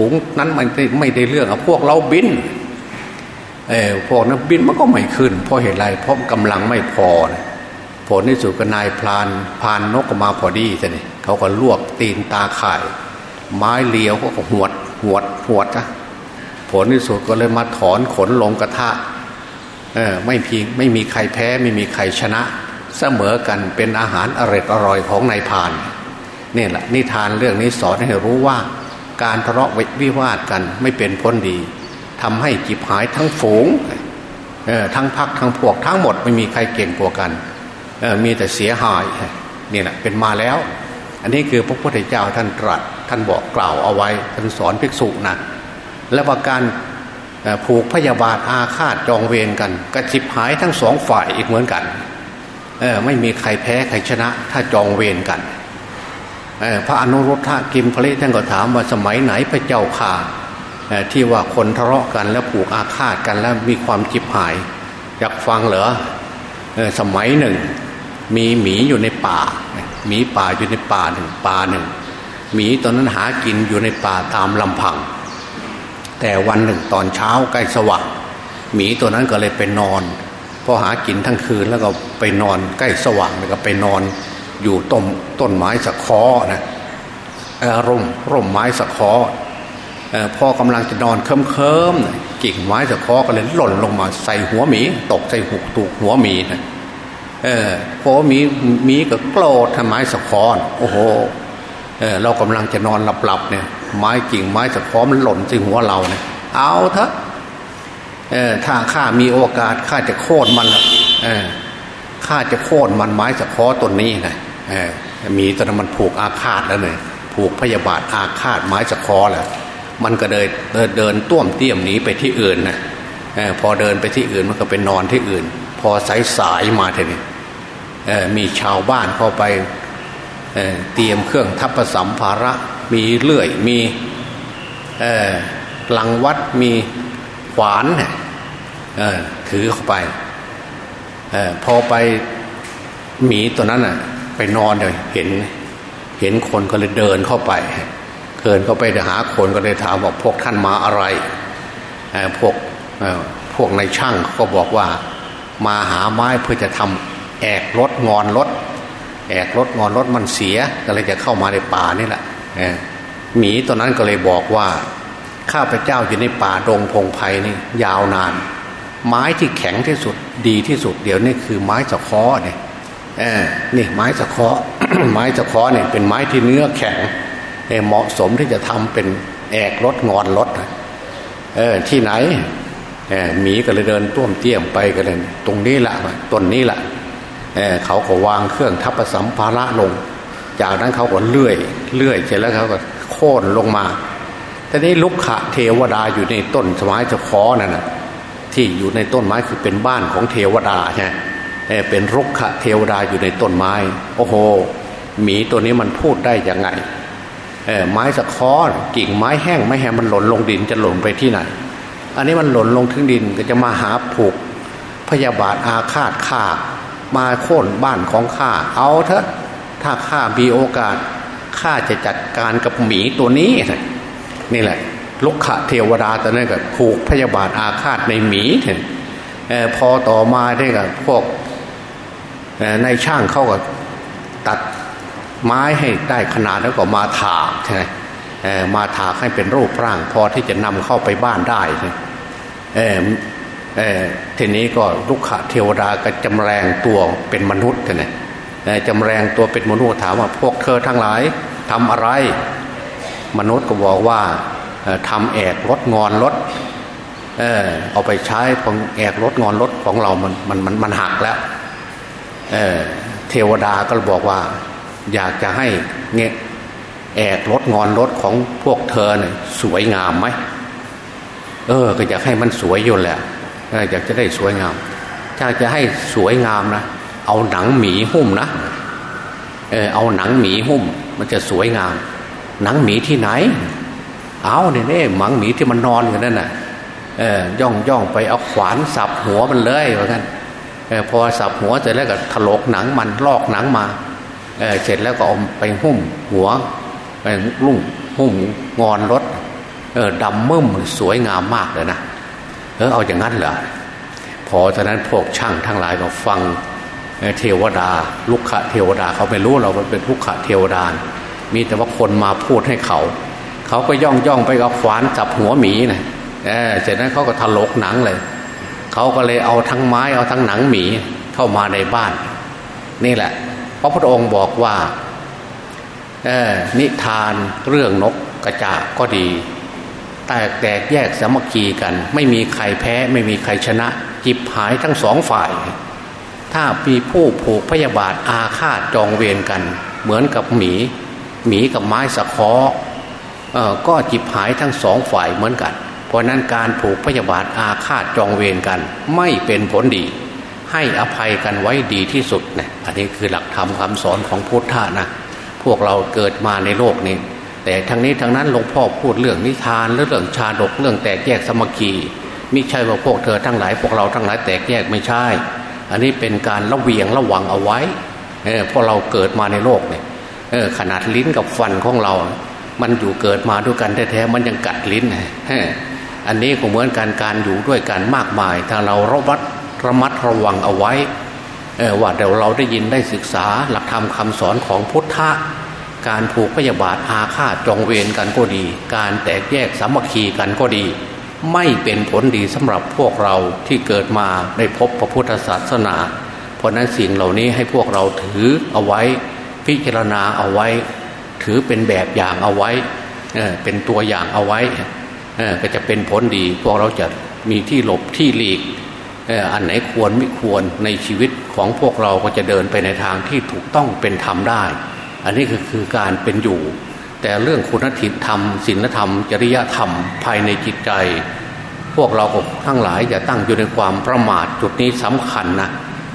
ฝูงนั้นมันไม่ได้เรื่องอพวกเราบินเออพวกนั้นบินมันก็ไม่ขึ้น เพราะเหตุไรเพราะกำลังไม่พอผลที่สุดก็นายพรานพานนกมาพอดีใช่ไหมเขาก็ลวกตีนตาข่าย ไม้เลียวก็หวดหวดหวดนะผลที่สุดก็เลยมาถอนขนลงกระทะเออไม่พีไม่มีใครแพ้ไม่มีใครชนะเสมอกันเป็นอาหารอร่อยอร่อยของนายพานนี่แหละนิทานเรื่องนี้สอนให้รู้ว่า การทะเลาะวิวาทกันไม่เป็นพ้นดีทำให้จิบหายทั้งฝูงทั้งพักทั้งพวกทั้งหมดไม่มีใครเก่งกว่ากันมีแต่เสียหายนี่แหละเป็นมาแล้ว อันนี้คือพระพุทธเจ้าท่านตรัสท่านบอกกล่าวเอาไว้ท่านสอนภิกษุนะและว่าการผูกพยาบาทอาฆาตจองเวรกันกระจิบหายทั้งสองฝ่ายอีกเหมือนกันไม่มีใครแพ้ใครชนะ ถ้าจองเวรกัน พระอนุรุทธะกิมพลิท่านก็ถามว่าสมัยไหนพระเจ้าข่าที่ว่าคนทะเลาะกันแล้วผูกอาฆาตกันแล้วมีความจิบหายอยากฟังเหรอสมัยหนึ่ง มีหมีอยู่ในป่าหมีป่าอยู่ในป่าหนึ่งป่าหนึ่งหมีตอนนั้นหากินอยู่ในป่าตามลำพัง แต่วันหนึ่งตอนเช้าใกล้สว่างหมีตัวนั้นก็เลยไปนอนพอหากินทั้งคืนแล้วก็ไปนอนใกล้สว่างแล้วก็ไปนอน อยู่ต้นต้นไม้สะคอนะร่มร่มไม้สะคอพ่อกำลังจะนอนเคิมเคิมกิ่งไม้สะคอก็เลยหล่นลงมาใส่หัวหมี ตกใส่หุกตูกหัวหมีนะเออพอมีหมีก็โกรธทำไม้สะคอนโอ้โหเออเรากำลังจะนอนหลับๆเนี่ย ไม้กิ่งไม้สะคอมันหล่นใส่หัวเราเนี่ยเอาเถอะเออถ้าข้ามีโอกาสข้าจะโค่นมันเออข้าจะโค่นมันไม้สะคอต้นนี้นะ มีตอนนั้นมันผูกอาฆาตแล้วเนี่ยผูกพยาบาทอาฆาตไม้สะคอแล้วมันก็เดินเดินต้วมเตี้ยมหนีไปที่อื่นนะอพอเดินไปที่อื่นมันก็ไปนอนที่อื่น พอสายสายมาเท่นี้มีชาวบ้านเข้าไปเเตรียมเครื่องทัพสัมภาระ มีเลื่อยมีลังวัดมีขวานถือเข้าไปอพอไปหมีตัวนั้นน่ะ ไปนอนเลยเห็น เห็นคนก็เลยเดินเข้าไปเกินเข้าไปหาคนก็เลยถามว่าพวกท่านมาอะไรพวกพวกในช่างก็บอกว่ามาหาไม้เพื่อจะทำแอกรถงอนรถแอกรถงอนรถมันเสียก็เลยจะเข้ามาในป่านี่แหละหมีตอนนั้นก็เลยบอกว่า ข้าพเจ้าอยู่ในป่าดงพงไพ่นี่ยาวนาน ไม้ที่แข็งที่สุดดีที่สุด เดี๋ยวนี้คือไม้สะคอเนี่ย นี่ไม้สะคอไม้สะคอเนี่ยเป็นไม้ที่เนื้อแข็งเหมาะสมที่จะทำเป็นแอกรถงอนรถเออที่ไหนหมีก็เลยเดินต้วมเตี้ยมไปกันเลยตรงนี้แหละต้นนี้แหละเเขาก็วางเครื่องทัพสัมภาระลง จากนั้นเขาก็เลื่อยเลื่อยเสร็จแล้วเขาก็โค่นลงมาแต่นี้ลุกขะเทวดาอยู่ในต้นไม้จะคอนั่นนะที่อยู่ในต้นไม้คือเป็นบ้านของเทวดาใช่ เป็นรุกขะเทวดาอยู่ในต้นไม้ โอ้โหหมีตัวนี้มันพูดได้ยังไงไม้สะคอกิ่งไม้แห้งไม้แห้งมันหล่นลงดินจะหล่นไปที่ไหน อันนี้มันหล่นลงถึงดินก็จะมาหาผูกพยาบาทอาฆาตข้ามาโค่นบ้านของข้าเอาเถอะถ้าข้ามีโอกาสข้าจะจัดการกับหมีตัวนี้นี่แหละลุกขะเทวดาตอนนั้นก็ผูกพยาบาทอาฆาตในหมีเห็นพอต่อมาได้กับพวก ในช่างเขาก็ตัดไม้ให้ได้ขนาดแล้วก็มาถากใช่ไหมมาถากให้เป็นรูปร่าง พอที่จะนำเข้าไปบ้านได้เออเออทีนี้ก็ลุกขะเทวดาก็จำแรงตัวเป็นมนุษย์ใช่ไหมจำแรงตัวเป็นมนุษย์ถามว่าพวกเธอทั้งหลายทำอะไร มนุษย์ก็บอกว่าทำแอกรถงอนรถเออเอาไปใช้ของแอกรถงอนรถของเรามันมันมันมันหักแล้ว เเทวดาก็บอกว่า อยากจะให้เงี้ยแอกรถงอนรถของพวกเธอเนี่ยสวยงามไหมเออ ก็อยากให้มันสวยอยู่แหละอยากจะได้สวยงาม ถ้าจะให้สวยงามนะเอาหนังหมีหุ้มนะเออเอาหนังหมีหุ้ม มันจะสวยงาม หนังหมีที่ไหน เอาเนี่ยเนี่ยหมังหมีที่มันนอนอยู่นั่นน่ะเออย่องย่องไปเอาขวานสับหัวมันเลยว่างั้น พอสับหัวเสร็จแล้วก็ถลกหนังมันลอกหนังมาเเสร็จแล้วก็เอาไปหุ้มหัวไปลุ่งหุ้มงอนรถเออดำมึมสวยงามมากเลยนะเออเอาอย่างนั้นเหรอพอจากนั้นพวกช่างทั้งหลายก็ฟังเทวดา ลุกขะเทวดาเขาไม่รู้เราเป็นลุกขะเทวดา มีแต่ว่าคนมาพูดให้เขา เขาก็ย่องย่องไปกับขวานจับหัวหมีนะเออเสร็จนั้นเขาก็ถลกหนังเลย เขาก็เลยเอาทั้งไม้เอาทั้งหนังหมีเข้ามาในบ้าน นี่แหละ พระพุทธองค์บอกว่านิทานเรื่องนกกระจาก็ดี แตกแตกแยกสามัคคีกัน ไม่มีใครแพ้ไม่มีใครชนะ จิบหายทั้งสองฝ่าย ถ้ามีผู้ผูกพยาบาทอาฆาตจองเวรกัน เหมือนกับหมี หมีกับไม้สะคอก็จิบหายทั้งสองฝ่ายเหมือนกัน เพราะนั้นการผูกพยาบาทอาฆาตจองเวรกัน ไม่เป็นผลดี ให้อภัยกันไว้ดีที่สุดนะอันนี้คือหลักธรรมคำสอนของพุทธะนะพวกเราเกิดมาในโลกนี้ แต่ทั้งนี้ทั้งนั้นหลวงพ่อพูดเรื่องนิทานเรื่องชาดกเรื่องแตกแยกสมัคีมิใช่ว่าพวกเธอทั้งหลายพวกเราทั้งหลายแตกแยกไม่ใช่ อันนี้เป็นการละเวียงระวังเอาไว้เออพอเราเกิดมาในโลกเนี่ยเออขนาดลิ้นกับฟันของเรา มันอยู่เกิดมาด้วยกันแท้ๆมันยังกัดลิ้น อันนี้ก็เหมือนการการอยู่ด้วยกันมากมาย ถ้าเราระมัดระมัดระวังเอาไว้ว่าเดี๋ยวเราได้ยินได้ศึกษาหลักธรรมคาสอนของพุทธะการผูกพยาบาทอาฆาตจองเวรกันก็ดี การแตกแยกสามัคคีกันก็ดี ไม่เป็นผลดีสำหรับพวกเราที่เกิดมาได้พบพระพุทธศาสนา เพราะนั้นสิ่งเหล่านี้ให้พวกเราถือเอาไว้ พิจารณาเอาไว้ ถือเป็นแบบอย่างเอาไว้เป็นตัวอย่างเอาไว้ ก็จะเป็นผลดี พวกเราจะมีที่หลบที่หลีกอันไหนควรไม่ควรในชีวิตของพวกเราก็จะเดินไปในทางที่ถูกต้องเป็นธรรมได้ อันนี้คือคือการเป็นอยู่ แต่เรื่องคุณธรรมศีลธรรม จริยธรรมภายในจิตใจ พวกเราทั้งหลายอย่าตั้งอยู่ในความประมาทจุดนี้สำคัญนะ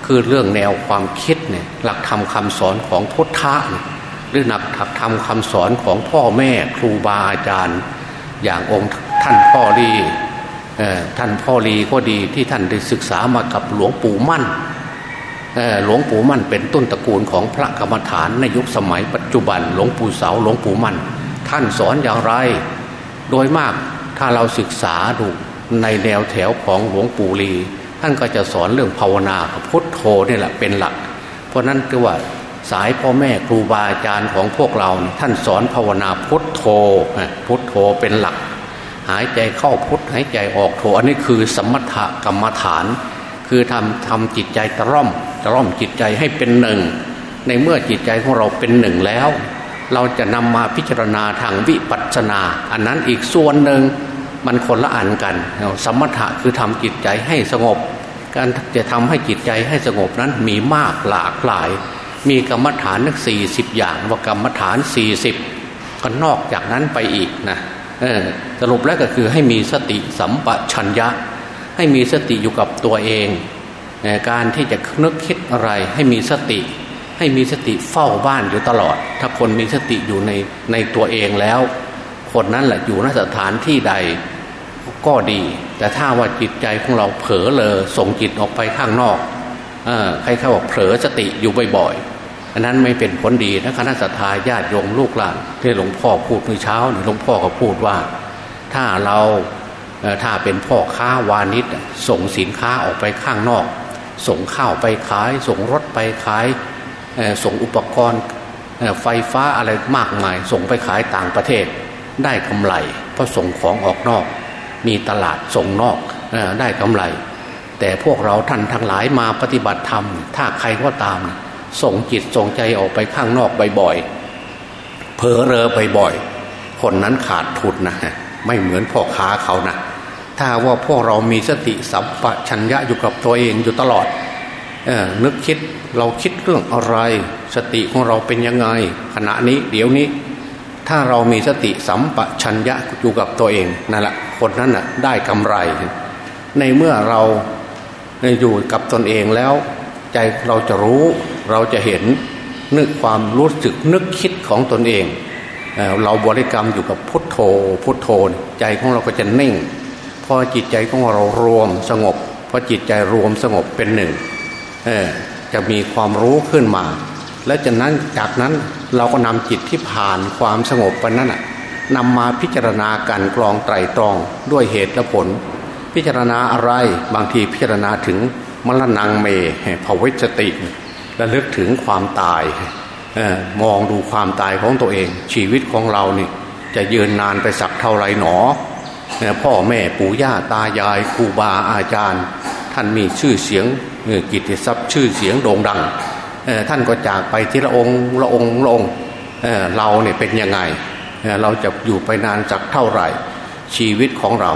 คือเรื่องแนวความคิดเนี่ยหลักธรรมคาสอนของพุทธะหรือหลักธรรมคาสอนของพ่อแม่ครูบาอาจารย์ อย่างองค์ ท่านพ่อรีท่านพ่อรีก็ดีที่ท่านได้ศึกษามากับหลวงปู่มั่นหลวงปู่มั่นเป็นต้นตระกูลของพระกรรมฐานในยุคสมัยปัจจุบัน หลวงปู่เสาหลวงปู่มั่น ท่านสอนอย่างไร โดยมากถ้าเราศึกษาดูในแนวแถวของหลวงปู่ลีท่านก็จะสอนเรื่องภาวนาพุทโธนี่แหละเป็นหลัก เพราะนั้นคือว่าสายพ่อแม่ครูบาอาจารย์ของพวกเราท่านสอนภาวนาพุทโธพุทโธเป็นหลัก หายใจเข้าพุทหายใจออกโธอันนี้คือสมถกรรมฐาน คือทำทำจิตใจตร่อมตะล่อมจิตใจให้เป็นหนึ่ง ในเมื่อจิตใจของเราเป็นหนึ่งแล้ว เราจะนำมาพิจารณาทางวิปัสสนา อันนั้นอีกส่วนหนึ่งมันคนละอันกัน สมถะคือทำจิตใจให้สงบ การจะทำให้จิตใจให้สงบนั้นมีมากหลากหลาย มีกรรมฐานนักสี่สิบอย่างว่ากรรมฐานสี่สิบก็นอกจากนั้นไปอีกนะ สรุปแล้วก็คือให้มีสติสัมปชัญญะ ให้มีสติอยู่กับตัวเองการที่จะนึกคิดอะไรให้มีสติ ให้มีสติเฝ้าบ้านอยู่ตลอด ถ้าคนมีสติอยู่ในในตัวเองแล้ว คนนั้นแหละอยู่นสถานที่ใดก็ดี แต่ถ้าว่าจิตใจของเราเผลอเลยส่งจิตออกไปข้างนอกอใครเขาบอกเผลอสติอยู่บ่อยๆ อันนั้นไม่เป็นผลดีถ้าคณะสัตยาญาติโยมลูกหลานที่หลวงพ่อพูดเมื่อเช้าหลวงพ่อก็พูดว่า ถ้าเราถ้าเป็นพ่อค้าวานิชส่งสินค้าออกไปข้างนอก ส่งข้าวไปขาย ส่งรถไปขาย ส่งอุปกรณ์ไฟฟ้าอะไรมากมาย ส่งไปขายต่างประเทศ ได้กำไร เพราะส่งของออกนอก มีตลาดส่งนอกได้กำไร แต่พวกเราท่านทั้งหลายมาปฏิบัติธรรม ถ้าใครก็ตาม ส่งจิตส่งใจออกไปข้างนอกบ่อยๆเผลอเรอบ่อยๆคนนั้นขาดทุนนะไม่เหมือนพ่อค้าเขานะถ้าว่าพวกเรามีสติสัมปชัญญะอยู่กับตัวเองอยู่ตลอดเออนึกคิดเราคิดเรื่องอะไร สติของเราเป็นยังไง ขณะนี้เดี๋ยวนี้ ถ้าเรามีสติสัมปชัญญะอยู่กับตัวเองนั่นแหละคนนั้นน่ะได้กำไร ในเมื่อเราอยู่กับตนเองแล้ว ใจเราจะรู้ เราจะเห็นนึกความรู้สึกนึกคิดของตนเอง เราบริกรรมอยู่กับพุทโธ พุทโธใจของเราก็จะนิ่ง พอจิตใจของเรารวมสงบพอจิตใจรวมสงบเป็นหนึ่งจะมีความรู้ขึ้นมา และจากนั้นจากนั้นเราก็นำจิตที่ผ่านความสงบไปนั้นนำมาพิจารณาการกรองไตรตรองด้วยเหตุและผล พิจารณาอะไรบางทีพิจารณาถึงมรณงเมภวิสติ ระลึกถึงความตายอมองดูความตายของตัวเอง ชีวิตของเรานี่จะยืนนานไปสักเท่าไรหนอ พ่อแม่ปู่ย่าตายายครูบาอาจารย์ ท่านมีชื่อเสียงกิตติศัพท์ชื่อเสียงโด่งดัง ท่านก็จากไปทีละองค์ละองค์ละองค์เราเนี่ยเป็นยังไง เราจะอยู่ไปนานสักเท่าไหร่ ชีวิตของเรา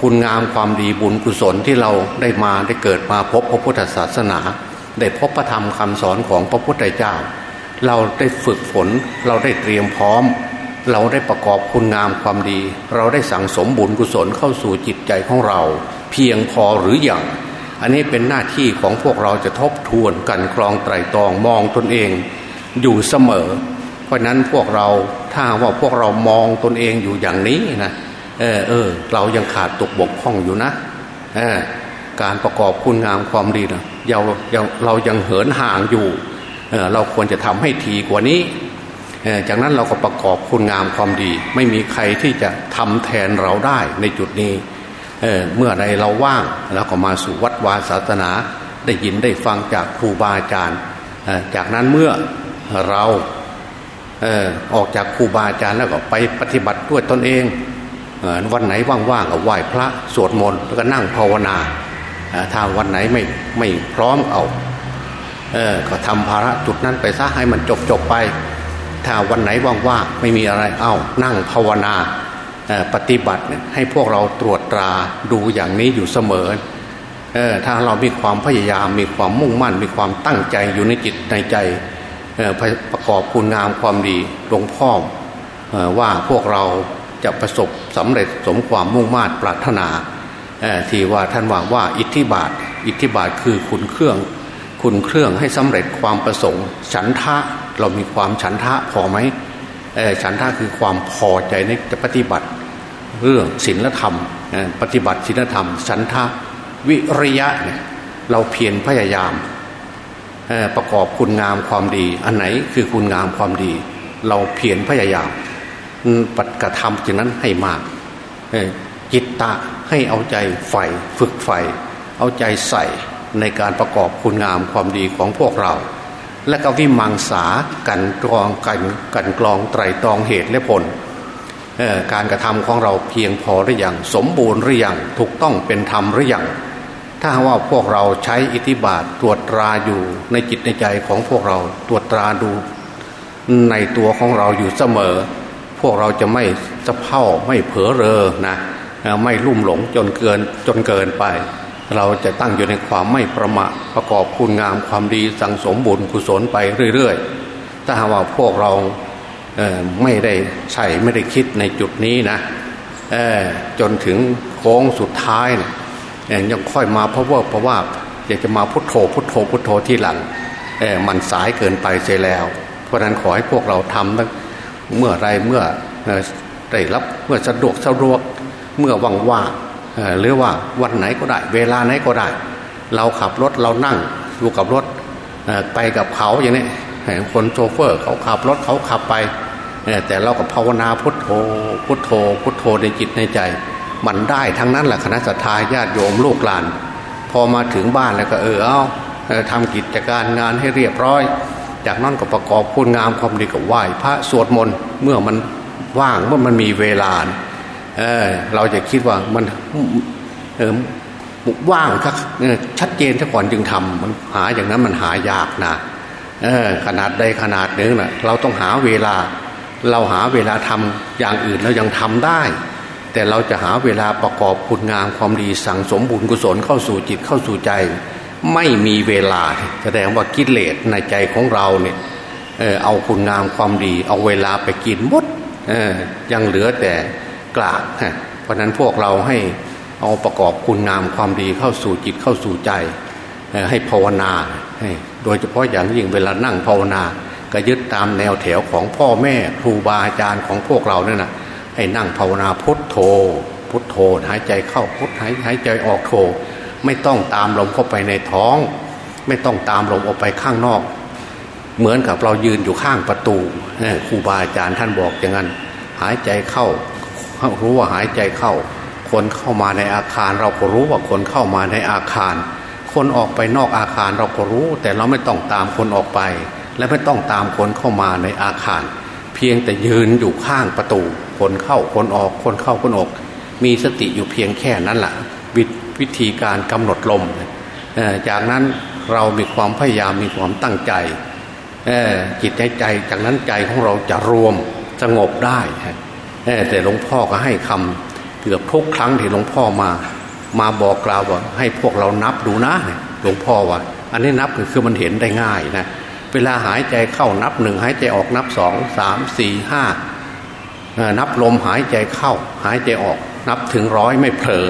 คุณงามความดีบุญกุศลที่เราได้มาได้เกิดมาพบพระพุทธศาสนา ได้พบพระธรรมคำสอนของพระพุทธเจ้า เราได้ฝึกฝน เราได้เตรียมพร้อม เราได้ประกอบคุณงามความดี เราได้สั่งสมบุญกุศลเข้าสู่จิตใจของเรา เพียงพอหรืออย่างอันนี้เป็นหน้าที่ของพวกเราจะทบทวนกันกรองไตรตรองมองตนเอง อยู่เสมอ เพราะนั้นพวกเราถ้าว่าพวกเรามองตนเองอยู่อย่างนี้นะเออเออเรายังขาดตกบกพร่องอยู่นะเออการประกอบคุณงามความดีนะ เราเรายังเหินห่างอยู่เเราควรจะทำให้ทีกว่านี้ จากนั้นเราก็ประกอบคุณงามความดี ไม่มีใครที่จะทำแทนเราได้ในจุดนี้เเมื่อใดเราว่างแล้วก็มาสู่วัดวาศาสนาได้ยินได้ฟังจากครูบาอาจารย์จากนั้นเมื่อเราออกจากครูบาอาจารย์แล้วก็ไปปฏิบัติด้วยตนเองวันไหนว่างๆก็ไหว้พระสวดมนต์แล้วก็นั่งภาวนา ถ้าวันไหนไม่ไม่พร้อมเอาเออก็ทำภาระจุดนั้นไปซะให้มันจบจบไป ถ้าวันไหนว่างๆไม่มีอะไรเอานั่งภาวนาปฏิบัติให้พวกเราตรวจตราดูอย่างนี้อยู่เสมอเออถ้าเรามีความพยายามมีความมุ่งมั่น มีความตั้งใจอยู่ในจิตในใจประกอบคุณงามความดีหลวงพ่อว่าพวกเราจะประสบสำเร็จสมความมุ่งมา่ปรารถนา ที่ว่าท่านว่าว่าอิทธิบาท อิทธิบาทคือคุณเครื่อง คุณเครื่องให้สำเร็จความประสงค์ ฉันทะเรามีความฉันทะพอไหมฉันทะคือความพอใจในจะปฏิบัติเรื่องศีลธรรม ปฏิบัติศีลธรรม ฉันทะวิริยะเนี่ยเราเพียรพยายามประกอบคุณงามความดี อันไหนคือคุณงามความดี เราเพียรพยายามปฏิกระทำจึงนั้นให้มาก จิตตะให้เอาใจใฝ่ฝึกใฝ่เอาใจใส่ในการประกอบคุณงามความดีของพวกเรา และก็วิมังสากันกรองกันกันกรองไตรตรองเหตุและผลการกระทำของเราเพียงพอหรือยังสมบูรณ์หรือยังถูกต้องเป็นธรรมหรือยังถ้าว่าพวกเราใช้อิทธิบาทตรวจตราอยู่ในจิตในใจของพวกเราตรวจตราดู ในตัวของเราอยู่เสมอ พวกเราจะไม่สะเพ่าไม่เผลอเรอนะ ไม่ลุ่มหลงจนเกินจนเกินไป เราจะตั้งอยู่ในความไม่ประมาทประกอบคุณงามความดีสังสมบุญกุศลไปเรื่อยๆ ถ้าว่าพวกเราไม่ได้ใช่ไม่ได้คิดในจุดนี้นะจนถึงโค้งสุดท้ายนะยังค่อยมาเพราะว่าเพราะว่าอยากจะมาพุทโธพุทโธพุทโธที่หลังมันสายเกินไปเสียแล้ว เพราะนั้นขอให้พวกเราทำตั้งเมื่อไรเมื่อได้รับเมื่อสะดวกสะดวก เมื่อว่างๆหรือว่าวันไหนก็ได้ เวลาไหนก็ได้ เราขับรถเรานั่งอยู่กับรถไปกับเขาอย่างนี้คนโชเฟอร์เขาขับรถเขาขับไป แต่เราก็ภาวนาพุทโธพุทโธ พุทโธในจิตในใจ มันได้ทั้งนั้นแหละคณะสัตยาญาติโยมลูกหลาน พอมาถึงบ้านแล้วก็เออเอาทำกิจการงานให้เรียบร้อย จากนั้นก็ประกอบคุณงามความดีกับไหว้พระสวดมนต์เมื่อมันว่างเมื่อมันมีเวลา เออเราจะคิดว่ามันเออว่างชัดเจนซะก่อนจึงทำมันหาอย่างนั้นมันหายากนะเออขนาดใดขนาดหนึ่งนะ่ะเราต้องหาเวลา เราหาเวลาทำอย่างอื่นเรายังทำได้ แต่เราจะหาเวลาประกอบคุณงามความดีสั่งสมบุญกุศลเข้าสู่จิตเข้าสู่ใจ ไม่มีเวลาแสดงว่ากิเลสในใจของเราเนี่ยเออเอาคุณงามความดี เอาเวลาไปกินหมดเออยังเหลือแต่ กลาเพราะนั้นพวกเราให้เอาประกอบคุณงามความดีเข้าสู่จิตเข้าสู่ใจ ให้ภาวนา โดยเฉพาะอย่างยิ่งเวลานั่งภาวนา ก็ยึดตามแนวแถวของพ่อแม่ครูบาอาจารย์ของพวกเราเนี่ยนะให้นั่งภาวนาพุทโธ พุทโธหายใจเข้าพุทหายหายใจออกโธไม่ต้องตามลมเข้าไปในท้อง ไม่ต้องตามลมออกไปข้างนอก เหมือนกับเรายืนอยู่ข้างประตูครูบาอาจารย์ท่านบอกอย่างนั้น หายใจเข้า รู้ว่าหายใจเข้า คนเข้ามาในอาคาร เราก็รู้ว่าคนเข้ามาในอาคาร คนออกไปนอกอาคารเราก็รู้ แต่เราไม่ต้องตามคนออกไป และไม่ต้องตามคนเข้ามาในอาคาร เพียงแต่ยืนอยู่ข้างประตู คนเข้าคนออกคนเข้าคนออก มีสติอยู่เพียงแค่นั้นแหละววิธีการกำหนดลมจากนั้นเรามีความพยายามมีความตั้งใจจิตใจใจจากนั้นใจของเราจะรวมสงบได้ แต่หลวงพ่อก็ให้คำเกือบทุกครั้งที่หลวงพ่อมา มาบอกกล่าวว่าให้พวกเรานับดูนะหลวงพ่อว่า อันนี้นับคือมันเห็นได้ง่ายนะเวลาหายใจเข้านับหนึ่งหายใจออกนับสองสามสี่ห้านับลมหายใจเข้า หายใจออก นับถึงร้อยไม่เผลอ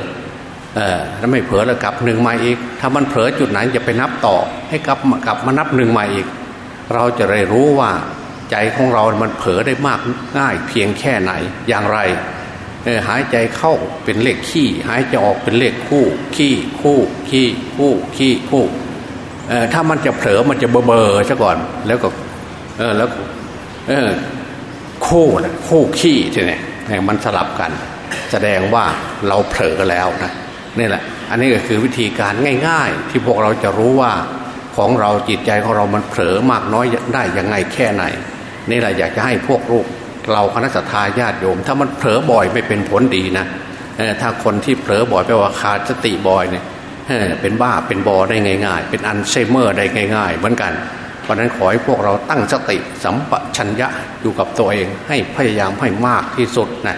เออถ้าไม่เผลอแล้วกลับหนึ่งมาอีก ถ้ามันเผลอจุดไหนจะไปนับต่อ ให้กลับกลับมานับหนึ่งมาอีก เราจะได้รู้ว่า ใจของเรา มันเผลอได้มากง่ายเพียงแค่ไหนอย่างไรหายใจเข้าเป็นเลขขี้ หายใจออกเป็นเลขคู่ ขี้คู่ขี้คู่ขี้คู่ถ้ามันจะเผลอมันจะเบอเบอซะก่อน แล้วก็เออแล้วเออคู่นะคู่ขี้ใช่ไหมมันสลับกัน แสดงว่าเราเผลอแล้วนะนี่แหละ อันนี้ก็คือวิธีการง่าย ๆ ที่พวกเราจะรู้ว่าของเราจิตใจของเรามันเผลอมากน้อยได้ยังไงแค่ไหน นี่แหละอยากจะให้พวกลูกเราคณะสัตยาญาติโยม ถ้ามันเผลอบ่อยไม่เป็นผลดีนะถ้าคนที่เผลอบ่อยแปลว่าขาดสติบ่อยเนี่ยเป็นบ้าเป็นบอได้ง่าย ๆ เป็นอัลไซเมอร์ได้ง่าย ๆ เหมือนกันเพราะนั้นขอให้พวกเราตั้งสติสัมปชัญญะอยู่กับตัวเองให้พยายามให้มากที่สุดนะ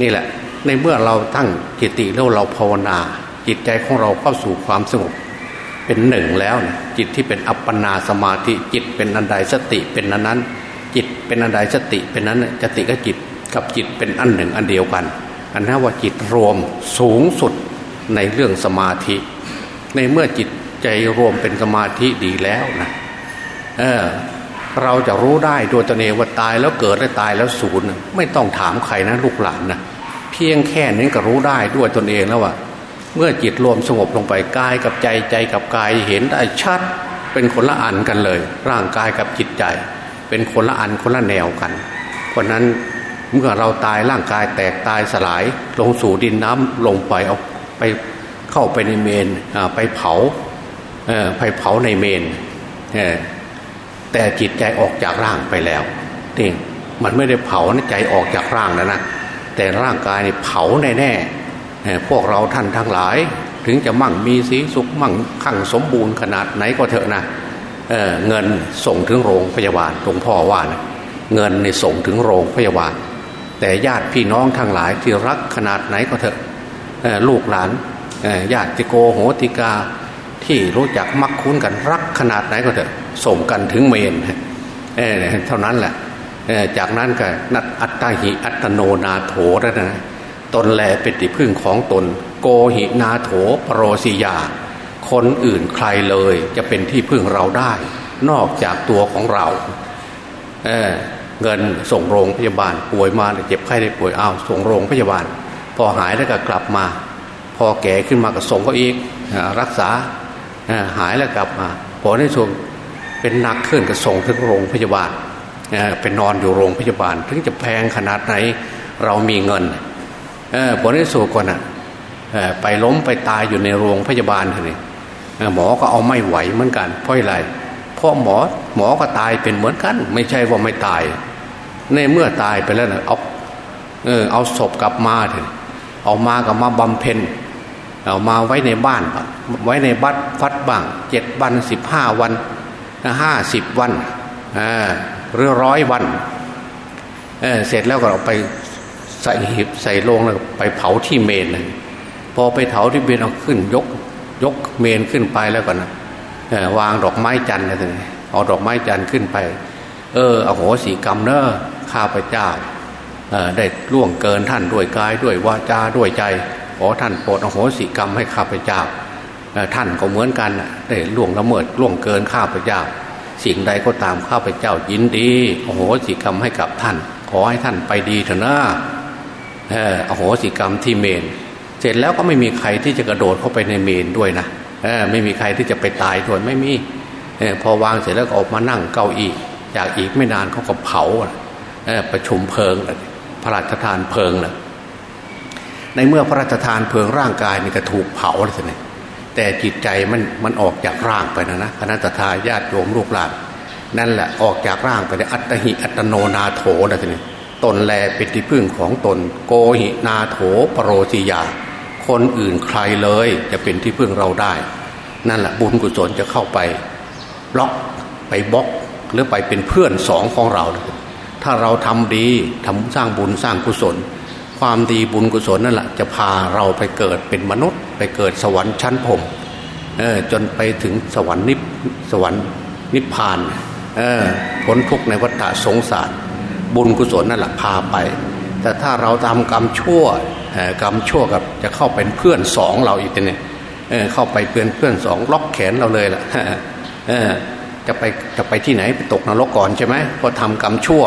นี่แหละในเมื่อเราตั้งจิตติแล้วเราภาวนา จิตใจของเราเข้าสู่ความสงบเป็นหนึ่งแล้วนะจิตที่เป็นอัปปนาสมาธิจิตเป็นอันใดสติเป็นนั้นนั้น จิตเป็นอันใดสติเป็นนั้นสติกับจิตกับจิตเป็นอันหนึ่งอันเดียวกัน อันนั้นว่าจิตรวมสูงสุดในเรื่องสมาธิ ในเมื่อจิตใจรวมเป็นสมาธิดีแล้วนะเออเราจะรู้ได้โดยตนเองว่าตายแล้วเกิดและตายแล้วสูญไม่ต้องถามใครนะลูกหลานนะเพียงแค่นี้ก็รู้ได้ด้วยตนเองแล้วว่าเมื่อจิตรวมสงบลงไปกายกับใจใจกับกายเห็นได้ชัดเป็นคนละอันกันเลย ร่างกายกับจิตใจ เป็นคนละอันคนละแนวกัน เพราะนั้นเมื่อเราตายร่างกายแตกตายสลาย ลงสู่ดินน้ำลงไปเอาไปเข้าไปในเมนไปเผาไปเผาในเมนแต่จิตใจออกจากร่างไปแล้วเองมันไม่ได้เผาใจออกจากร่างแล้วนะแต่ร่างกายนี่เผาแน่แน่พวกเราท่านทั้งหลาย ถึงจะมั่งมีสีสุขมั่งคั่งสมบูรณ์ขนาดไหนก็เถอะนะ เเงินส่งถึงโรงพยาบาลหลวงพ่อว่านะเงินในส่งถึงโรงพยาบาล แต่ญาติพี่น้องทั้งหลายที่รักขนาดไหนก็เถอะลูกหลานญาติโกโหติกาที่รู้จักมักคุ้นกันรักขนาดไหนก็เถอะส่งกันถึงเมนเเท่านั้นแหละจากนั้นก็นัดอัตตาหิอัตโนนาโถแล้วนะตนแลเป็นติพึ่งของตน โกหินาโถปรโรสิยา คนอื่นใครเลยจะเป็นที่พึ่งเราได้ นอกจากตัวของเราเเงินส่งโรงพยาบาลป่วยมาเจ็บไข้ได้ป่วยอ้าวส่งโรงพยาบาล พอหายแล้วก็กลับมา พอแก่ขึ้นมาก็ส่งก็อีกรักษาหายแล้วกลับมาพอในช่วงเป็นหนักขึ้นก็ส่งถึงโรงพยาบาลเป็นนอนอยู่โรงพยาบาล ถึงจะแพงขนาดไหนเรามีเงินผลในสุดก่อนอะไปล้มไปตายอยู่ในโรงพยาบาลเลย หมอก็เอาไม่ไหวเหมือนกัน เพราะอะไรเพราะหมอหมอก็ตายเป็นเหมือนกัน ไม่ใช่ว่าไม่ตาย ในเมื่อตายไปแล้วนะเอาเออเอาศพกลับมาเถอะเอามากับมาบำเพ็ญเอามาไว้ในบ้านไว้ในบัดฟัดบ้างเจ็ดวันสิบห้าวันห้าสิบวันเรือร้อยวันเเสร็จแล้วก็เอาไปใส่หิบใส่โลงแล้วไปเผาที่เมนพอไปเผาที่เมนเอาขึ้นยก ยกเมนขึ้นไปแล้วก่อนนะวางดอกไม้จันทร์อะไรเอาดอกไม้จันทร์ขึ้นไป เออเอโหสีกรรมเนอะข้าพเจ้าได้ล่วงเกินท่านด้วยกายด้วยวาจาด้วยใจขอท่านโปรดอโหสิกรรมให้ข้าพเจ้าท่านก็เหมือนกันได้ล่วงละเมิดล่วงเกินข้าพเจ้า สิ่งใดก็ตามข้าพเจ้ายินดีโอโหสิกรรมให้กับท่าน ขอให้ท่านไปดีเถอะนะอโหสิกรรมที่เมน เสร็จแล้วก็ไม่มีใครที่จะกระโดดเข้าไปในเมนด้วยนะไม่มีใครที่จะไปตายด้วยไม่มีพอวางเสร็จแล้วก็ออกมานั่งเก้าอี้จากอีกไม่นานเขาก็เผาประชุมเพลิงพระราชทานเพลิงนะในเมื่อพระราชทานเพลิงร่างกายนี่ก็ถูกเผาเลยสิแต่จิตใจมันมันออกจากร่างไปนะนะคณะทาญาติโยมลูกหลานนั่นแหละออกจากร่างไปเลยอัตหิ อัตโนนาโถนะทีนี้ตนแลเป็นที่พึ่งของตน โกหินาโถปรโรสิยา คนอื่นใครเลย จะเป็นที่พึ่งเราได้ นั่นแหละบุญกุศลจะเข้าไปล็อกไปบล็อกหรือไปเป็นเพื่อนสองของเรา ถ้าเราทำดีทำสร้างบุญสร้างกุศล ความดีบุญกุศลนั่นแหละจะพาเราไปเกิดเป็นมนุษย์ ไปเกิดสวรรค์ชั้นผมจนไปถึงสวรรค์นิพสวรรค์นิพพานพ้นทุกข์ในวัฏสงสาร บุญกุศลนั่นแหละพาไป แต่ถ้าเราทำกรรมชั่ว กรรมชั่วกับจะเข้าเป็นเพื่อนสองเราอีกเนี่ยเข้าไปเพื่อนเพื่อนสองล็อกแขนเราเลยล่ะจะไปจะไปที่ไหนไปตกนรกก่อนใช่ไหมพอทำกรรมชั่ว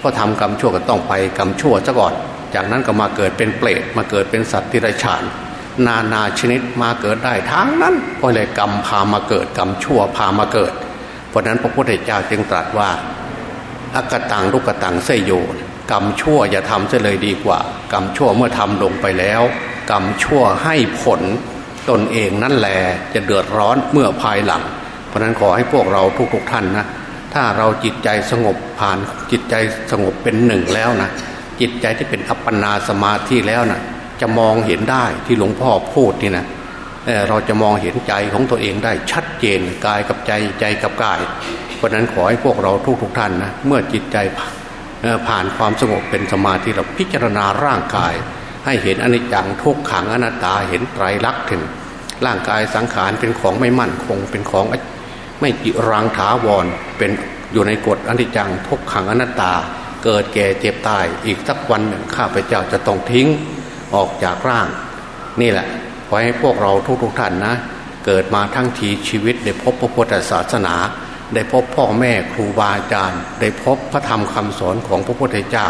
พอทำกรรมชั่วก็ต้องไปกรรมชั่วซะก่อน จากนั้นก็มาเกิดเป็นเปรตมาเกิดเป็นสัตว์ที่ไรฉานนานาชนิดมาเกิดได้ทั้งนั้นเพราะเลยกรรมพามาเกิดกรรมชั่วพามาเกิด เพราะนั้นพระพุทธเจ้าจึงตรัสว่าอักตังลุกตังเสยโย กรรมชั่วอย่าทำเสียเลยดีกว่า กรรมชั่วเมื่อทำลงไปแล้ว กรรมชั่วให้ผลตนเองนั่นแหละจะเดือดร้อนเมื่อภายหลัง เพราะนั้นขอให้พวกเราทุกๆท่านนะถ้าเราจิตใจสงบผ่านจิตใจสงบเป็นหนึ่งแล้วนะจิตใจที่เป็นอัปปนาสมาธิแล้วนะจะมองเห็นได้ที่หลวงพ่อพูดนี่นะเเราจะมองเห็นใจของตัวเองได้ชัดเจนกายกับใจใจกับกาย เพราะนั้นขอให้พวกเราทุกๆทท่านนะเมื่อจิตใจ ผ่านความสงบเป็นสมาธิเราพิจารณาร่างกาย ให้เห็นอนิจจังทุกขังอนัตตาเห็นไตรลักษณ์ถึง ร่างกายสังขารเป็นของไม่มั่นคงเป็นของไม่จิรังถาวรเป็นอยู่ในกฎอนิจจังทุกขังอนัตตา เกิดแก่เจ็บตายอีกสักวันหนึ่งข้าพเจ้าจะต้องทิ้งออกจากร่าง นี่แหละขอให้พวกเราทุกๆทท่านนะ เกิดมาทั้งทีชีวิตได้พบพระพุทธศาสนา ได้พบพ่อแม่ครูบาอาจารย์ ได้พบพระธรรมคำสอนของพระพุทธเจ้า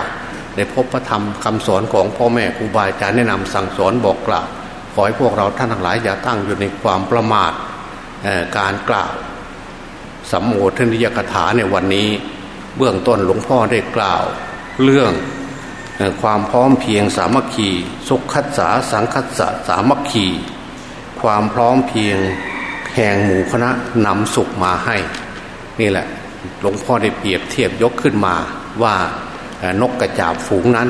ได้พบพระธรรมคำสอนของพ่อแม่ครูบาอาจารย์แนะนำสั่งสอนบอกกล่าวขอให้พวกเราท่านทั้งหลายอย่าตั้งอยู่ในความประมาทการกล่าวสัมโมทนิยกถาในวันนี้ เบื้องต้นหลวงพ่อได้กล่าว เรื่องความพร้อมเพียงสามัคคีสุขคัสสาสังคัสสะสามัคคี ความพร้อมเพียงแห่งหมู่คณะนำสุขมาให้ นี่แหละหลวงพ่อได้เปรียบเทียบยกขึ้นมาว่านกกระจาบฝูงนั้น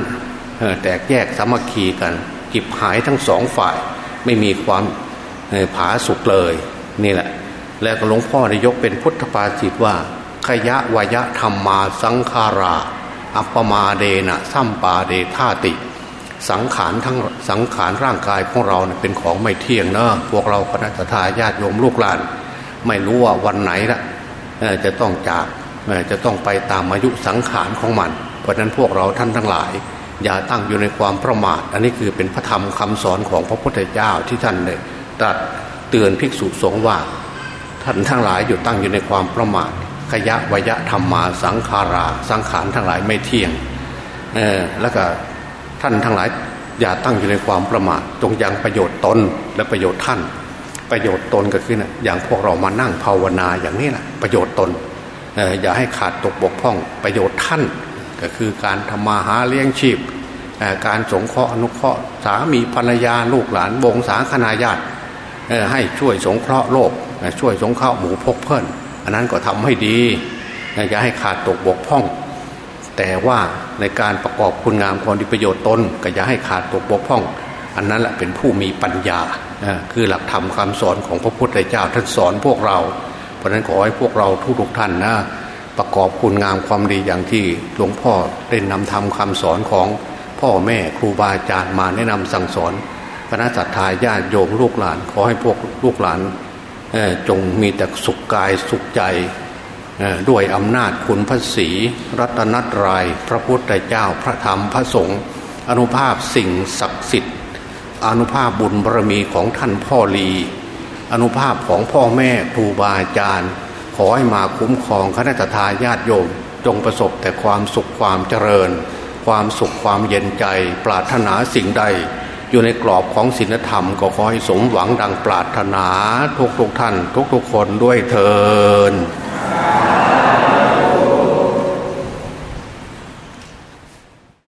แตกแยกสามัคคีกันจิบหายทั้งสองฝ่ายไม่มีความผาสุกเลยนี่แหละ แล้วก็หลวงพ่อได้ยกเป็นพุทธปาจิตว่า ขยะวยะธรรมมาสังขารา อัปปมาเดนะสัมปาเดธาติ สังขารทั้งสังขารร่างกายของเราเเป็นของไม่เที่ยงเนอะพวกเราคณะทาญาติโยมลูกหลาน ไม่รู้ว่าวันไหนละ จะต้องจากจะต้องไปตามอายุสังขารของมัน เพราะนั้นพวกเราท่านทั้งหลาย อย่าตั้งอยู่ในความประมาท อันนี้คือเป็นพระธรรมคำสอนของพระพุทธเจ้าที่ท่านได้ตรัสเตือนภิกษุสงฆ์ว่า ท่านทั้งหลายอยู่ตั้งอยู่ในความประมาทขยะวยะธรรมมาสังขารา สังขารทั้งหลายไม่เที่ยงเออแล้วก็ท่านทั้งหลายอย่าตั้งอยู่ในความประมาทจงยังประโยชน์ตนและประโยชน์ท่าน ประโยชน์ตนก็คือนะอย่างพวกเรามานั่งภาวนาอย่างนี้แหละประโยชน์ตนอย่าให้ขาดตกบกพร่องประโยชน์ท่านก็คือการทำมาหาเลี้ยงชีพ การสงเคราะห์อนุเคราะห์สามีภรรยาลูกหลานวงศาคณาญาติให้ช่วยสงเคราะห์โลก ช่วยสงเคราะห์หมูพกเพื่อนอันนั้นก็ทำให้ดีอย่าให้ขาดตกบกพร่อง แต่ว่าในการประกอบคุณงามความดีประโยชน์ตนก็อย่าให้ขาดตกบกพร่อง อันนั้นแหละเป็นผู้มีปัญญา คือหลักธรรมคำสอนของพระพุทธเจ้าท่านสอนพวกเรา เพราะนั้นขอให้พวกเราทุกๆท่านนะประกอบคุณงามความดีอย่างที่หลวงพ่อได้นำทำคำสอนของพ่อแม่ครูบาอาจารย์มาแนะนำสั่งสอนคณะสัตยาญาติโยมลูกหลาน ขอให้พวกลูกหลานจงมีแต่สุขกายสุขใจด้วยอำนาจคุณพระศีรัตนตรยัยพระพุทธเจ้าพระธรรมพระสงฆ์อนุภาพสิ่งศักดิ์สิทธิ์ อนุภาพบุญบารมีของท่านพ่อลี อนุภาพของพ่อแม่ครูบาอาจารย์ ขอให้มาคุ้มครองคณะทาญาติโยม จงประสบแต่ความสุขความเจริญ ความสุขความเย็นใจ ปรารถนาสิ่งใด อยู่ในกรอบของศีลธรรมก็ขอให้สมหวังดังปรารถนาทุกทุกท่าน ทุกทุกคนด้วยเทอ